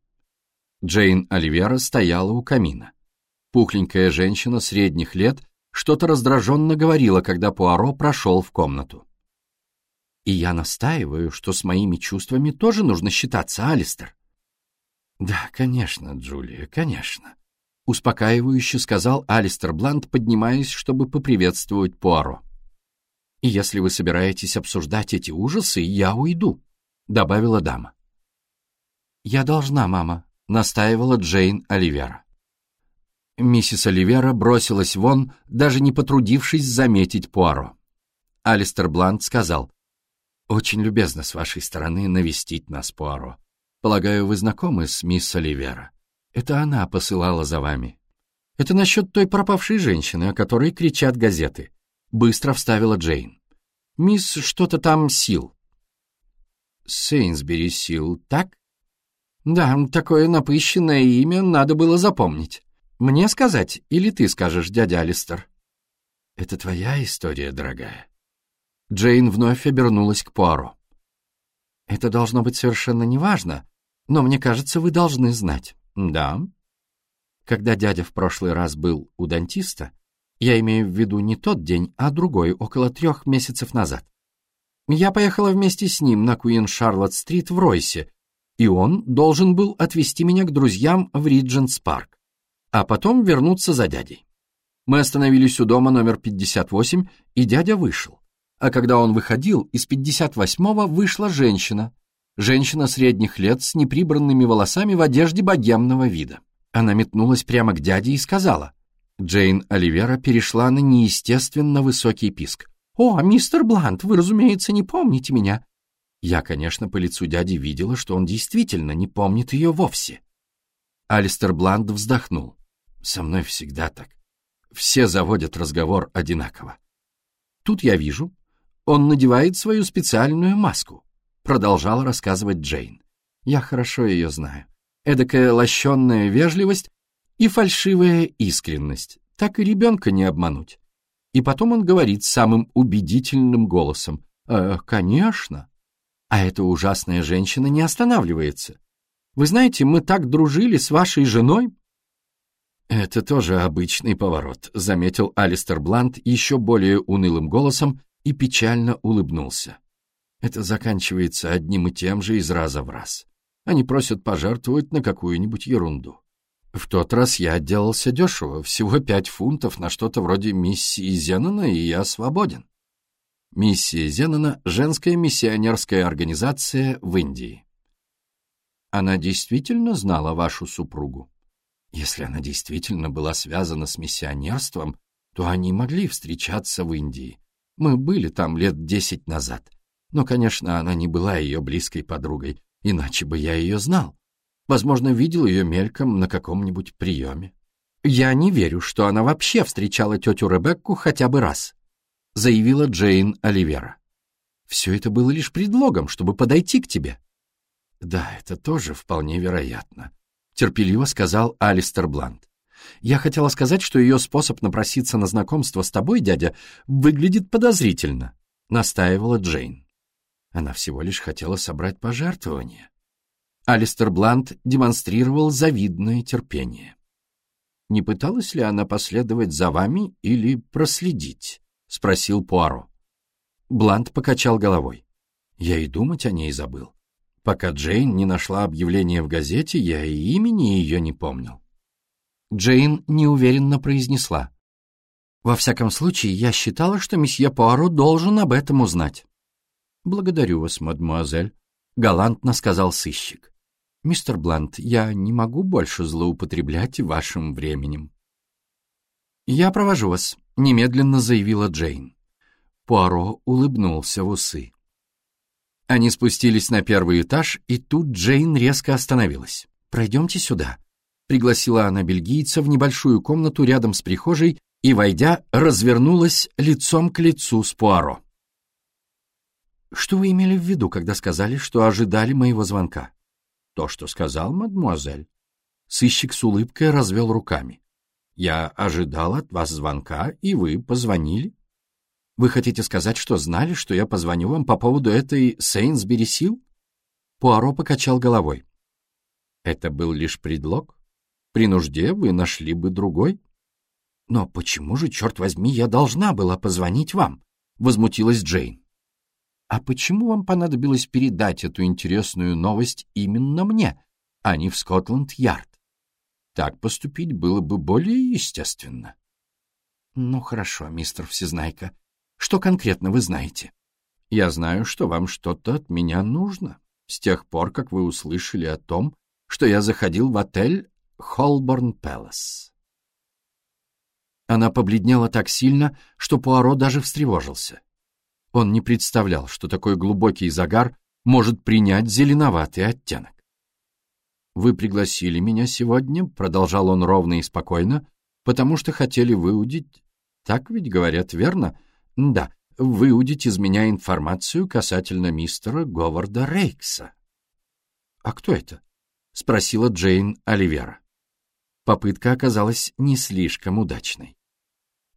Джейн Оливера стояла у камина. Пухленькая женщина средних лет что-то раздраженно говорила, когда Пуаро прошел в комнату. «И я настаиваю, что с моими чувствами тоже нужно считаться, Алистер». «Да, конечно, Джулия, конечно», — успокаивающе сказал Алистер Блант, поднимаясь, чтобы поприветствовать Пуаро. «И если вы собираетесь обсуждать эти ужасы, я уйду», — добавила дама. «Я должна, мама», — настаивала Джейн Оливера. Миссис Оливера бросилась вон, даже не потрудившись заметить Пуаро. Алистер Блант сказал, «Очень любезно с вашей стороны навестить нас, Пуаро. Полагаю, вы знакомы с мисс Оливера. Это она посылала за вами. Это насчет той пропавшей женщины, о которой кричат газеты. Быстро вставила Джейн. Мисс что-то там Сил. Сейнсбери Сил, так? Да, такое напыщенное имя надо было запомнить. Мне сказать или ты скажешь, дядя Алистер? Это твоя история, дорогая. Джейн вновь обернулась к Пуаро. Это должно быть совершенно неважно, но мне кажется, вы должны знать. Да. Когда дядя в прошлый раз был у дантиста, я имею в виду не тот день, а другой, около трех месяцев назад. Я поехала вместе с ним на Куин-Шарлотт-стрит в Ройсе, и он должен был отвезти меня к друзьям в Риджентс-парк, а потом вернуться за дядей. Мы остановились у дома номер 58, и дядя вышел. А когда он выходил, из 58-го вышла женщина. Женщина средних лет с неприбранными волосами в одежде богемного вида. Она метнулась прямо к дяде и сказала, Джейн Оливера перешла на неестественно высокий писк. «О, мистер Блант, вы, разумеется, не помните меня». Я, конечно, по лицу дяди видела, что он действительно не помнит ее вовсе. Алистер Блант вздохнул. «Со мной всегда так. Все заводят разговор одинаково. Тут я вижу, он надевает свою специальную маску», продолжала рассказывать Джейн. «Я хорошо ее знаю. Эдакая лощенная вежливость и фальшивая искренность. Так и ребенка не обмануть. И потом он говорит самым убедительным голосом. «Э, «Конечно». А эта ужасная женщина не останавливается. Вы знаете, мы так дружили с вашей женой. Это тоже обычный поворот, заметил Алистер Блант еще более унылым голосом и печально улыбнулся. Это заканчивается одним и тем же из раза в раз. Они просят пожертвовать на какую-нибудь ерунду. В тот раз я отделался дешево, всего пять фунтов на что-то вроде миссии Зенона, и я свободен. Миссия Зенона — женская миссионерская организация в Индии. Она действительно знала вашу супругу? Если она действительно была связана с миссионерством, то они могли встречаться в Индии. Мы были там лет десять назад. Но, конечно, она не была ее близкой подругой, иначе бы я ее знал. Возможно, видел ее мельком на каком-нибудь приеме. «Я не верю, что она вообще встречала тетю Ребекку хотя бы раз», заявила Джейн Оливера. «Все это было лишь предлогом, чтобы подойти к тебе». «Да, это тоже вполне вероятно», — терпеливо сказал Алистер Блант. «Я хотела сказать, что ее способ напроситься на знакомство с тобой, дядя, выглядит подозрительно», — настаивала Джейн. Она всего лишь хотела собрать пожертвования. Алистер Блант демонстрировал завидное терпение. «Не пыталась ли она последовать за вами или проследить?» — спросил Пуаро. Блант покачал головой. «Я и думать о ней забыл. Пока Джейн не нашла объявление в газете, я и имени ее не помнил». Джейн неуверенно произнесла. «Во всяком случае, я считала, что месье Пуаро должен об этом узнать». «Благодарю вас, мадемуазель», — галантно сказал сыщик. «Мистер Блант, я не могу больше злоупотреблять вашим временем». «Я провожу вас», — немедленно заявила Джейн. Пуаро улыбнулся в усы. Они спустились на первый этаж, и тут Джейн резко остановилась. «Пройдемте сюда», — пригласила она бельгийца в небольшую комнату рядом с прихожей и, войдя, развернулась лицом к лицу с Пуаро. Что вы имели в виду, когда сказали, что ожидали моего звонка? То, что сказал мадемуазель. Сыщик с улыбкой развел руками. Я ожидал от вас звонка, и вы позвонили. Вы хотите сказать, что знали, что я позвоню вам по поводу этой Сейнсбери Сил? Пуаро покачал головой. Это был лишь предлог. При нужде вы нашли бы другой. Но почему же, черт возьми, я должна была позвонить вам? Возмутилась Джейн. А почему вам понадобилось передать эту интересную новость именно мне, а не в Скотланд-Ярд? Так поступить было бы более естественно. Ну хорошо, мистер Всезнайка. Что конкретно вы знаете? Я знаю, что вам что-то от меня нужно. С тех пор, как вы услышали о том, что я заходил в отель Холборн Пэлас. Она побледнела так сильно, что Пуаро даже встревожился. Он не представлял, что такой глубокий загар может принять зеленоватый оттенок. «Вы пригласили меня сегодня», — продолжал он ровно и спокойно, «потому что хотели выудить...» «Так ведь говорят, верно?» «Да, выудить из меня информацию касательно мистера Говарда Рейкса». «А кто это?» — спросила Джейн Оливера. Попытка оказалась не слишком удачной.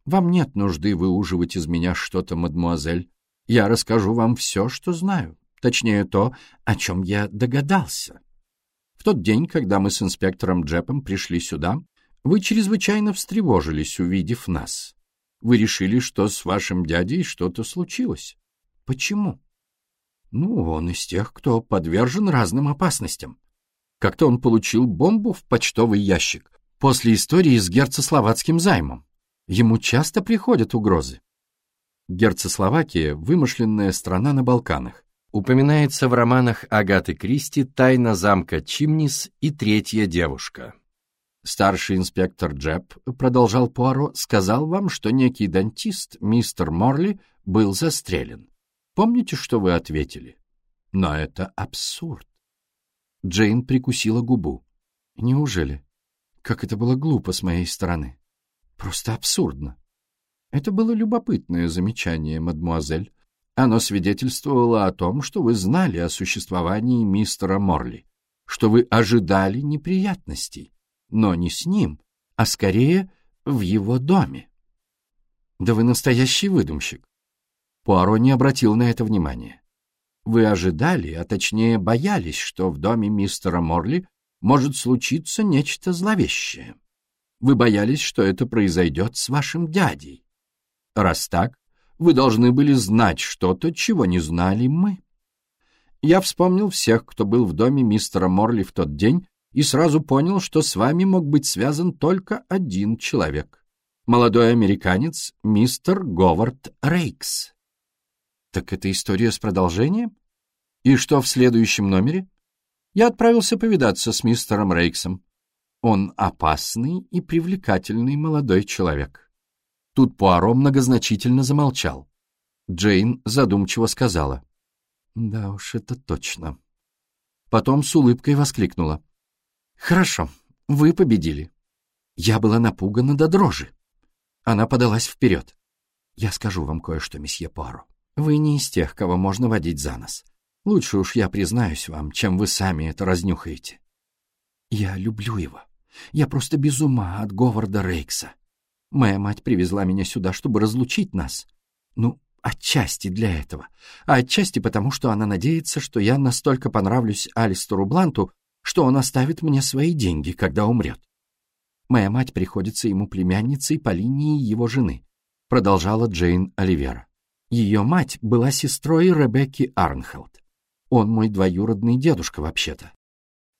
«Вам нет нужды выуживать из меня что-то, мадмуазель. Я расскажу вам все, что знаю, точнее то, о чем я догадался. В тот день, когда мы с инспектором Джепом пришли сюда, вы чрезвычайно встревожились, увидев нас. Вы решили, что с вашим дядей что-то случилось. Почему? Ну, он из тех, кто подвержен разным опасностям. Как-то он получил бомбу в почтовый ящик после истории с герцословацким займом. Ему часто приходят угрозы. Герцесловакия — вымышленная страна на Балканах. Упоминается в романах Агаты Кристи «Тайна замка Чимнис» и «Третья девушка». Старший инспектор Джеб, продолжал Пуаро, сказал вам, что некий дантист, мистер Морли, был застрелен. Помните, что вы ответили? Но это абсурд. Джейн прикусила губу. Неужели? Как это было глупо с моей стороны. Просто абсурдно. Это было любопытное замечание, мадмуазель. Оно свидетельствовало о том, что вы знали о существовании мистера Морли, что вы ожидали неприятностей, но не с ним, а скорее в его доме. Да вы настоящий выдумщик. Пуаро не обратил на это внимания. Вы ожидали, а точнее боялись, что в доме мистера Морли может случиться нечто зловещее. Вы боялись, что это произойдет с вашим дядей. Раз так, вы должны были знать что-то, чего не знали мы. Я вспомнил всех, кто был в доме мистера Морли в тот день, и сразу понял, что с вами мог быть связан только один человек. Молодой американец, мистер Говард Рейкс. Так это история с продолжением? И что в следующем номере? Я отправился повидаться с мистером Рейксом. Он опасный и привлекательный молодой человек. Тут Пуаро многозначительно замолчал. Джейн задумчиво сказала. «Да уж, это точно». Потом с улыбкой воскликнула. «Хорошо, вы победили». Я была напугана до дрожи. Она подалась вперед. «Я скажу вам кое-что, месье Пуаро. Вы не из тех, кого можно водить за нос. Лучше уж я признаюсь вам, чем вы сами это разнюхаете. Я люблю его. Я просто без ума от Говарда Рейкса. Моя мать привезла меня сюда, чтобы разлучить нас. Ну, отчасти для этого, а отчасти потому, что она надеется, что я настолько понравлюсь Алистеру Бланту, что он оставит мне свои деньги, когда умрет. Моя мать приходится ему племянницей по линии его жены, продолжала Джейн Оливера. Ее мать была сестрой Ребекки Арнхелд. Он мой двоюродный дедушка вообще-то.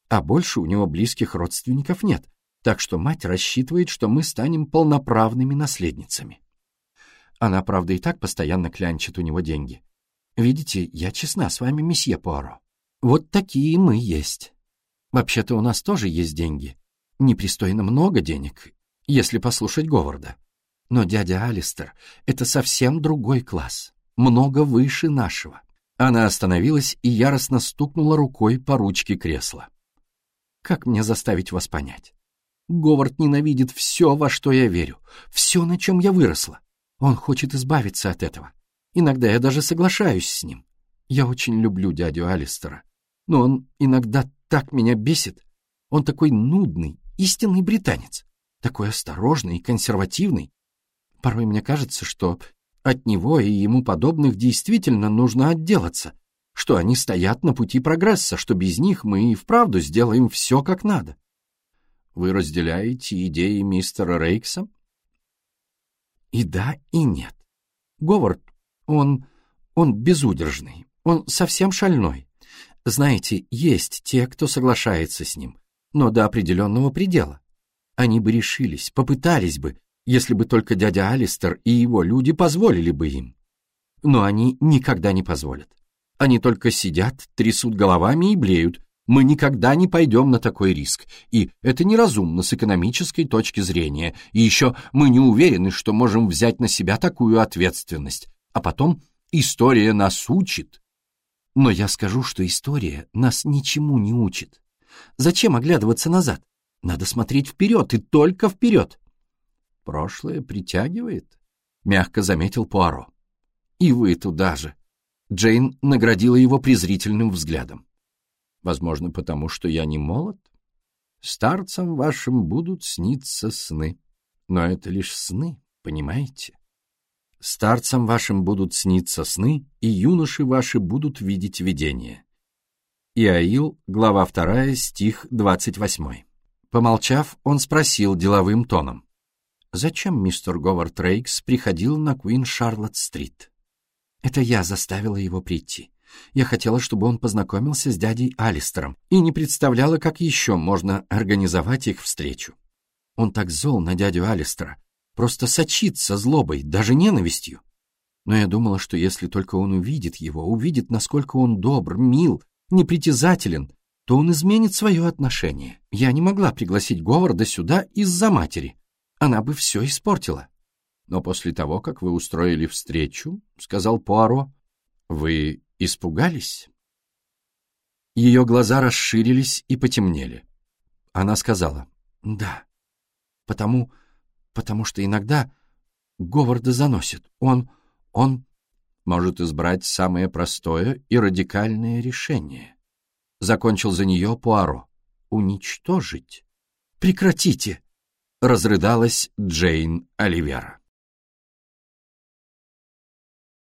А больше у него близких родственников нет, так что мать рассчитывает, что мы станем полноправными наследницами. Она, правда, и так постоянно клянчит у него деньги. Видите, я честна с вами, месье Пуаро. Вот такие мы есть. Вообще-то у нас тоже есть деньги. Непристойно много денег, если послушать Говарда. Но дядя Алистер — это совсем другой класс, много выше нашего. Она остановилась и яростно стукнула рукой по ручке кресла. Как мне заставить вас понять? Говард ненавидит все, во что я верю, все, на чем я выросла. Он хочет избавиться от этого. Иногда я даже соглашаюсь с ним. Я очень люблю дядю Алистера, но он иногда так меня бесит. Он такой нудный, истинный британец, такой осторожный и консервативный. Порой мне кажется, что от него и ему подобных действительно нужно отделаться, что они стоят на пути прогресса, что без них мы и вправду сделаем все как надо. Вы разделяете идеи мистера Рейкса? И да, и нет. Говард, он... он безудержный, он совсем шальной. Знаете, есть те, кто соглашается с ним, но до определенного предела. Они бы решились, попытались бы, если бы только дядя Алистер и его люди позволили бы им. Но они никогда не позволят. Они только сидят, трясут головами и блеют. Мы никогда не пойдем на такой риск, и это неразумно с экономической точки зрения, и еще мы не уверены, что можем взять на себя такую ответственность. А потом история нас учит. Но я скажу, что история нас ничему не учит. Зачем оглядываться назад? Надо смотреть вперед, и только вперед. Прошлое притягивает, — мягко заметил Пуаро. И вы туда же. Джейн наградила его презрительным взглядом. Возможно, потому что я не молод? Старцам вашим будут сниться сны. Но это лишь сны, понимаете? Старцам вашим будут сниться сны, и юноши ваши будут видеть видения. Иаил, глава 2, стих 28. Помолчав, он спросил деловым тоном. «Зачем мистер Говард Рейкс приходил на Куин Шарлотт-стрит?» «Это я заставила его прийти. Я хотела, чтобы он познакомился с дядей Алистером и не представляла, как еще можно организовать их встречу. Он так зол на дядю Алистера, просто сочится злобой, даже ненавистью. Но я думала, что если только он увидит его, увидит, насколько он добр, мил, непритязателен, то он изменит свое отношение. Я не могла пригласить Говарда сюда из-за матери. Она бы все испортила. Но после того, как вы устроили встречу, — сказал Пуаро, — вы испугались? Ее глаза расширились и потемнели. Она сказала, да, потому, потому что иногда Говарда заносит. Он, он может избрать самое простое и радикальное решение. Закончил за нее Пуаро. Уничтожить. Прекратите! Разрыдалась Джейн Оливера.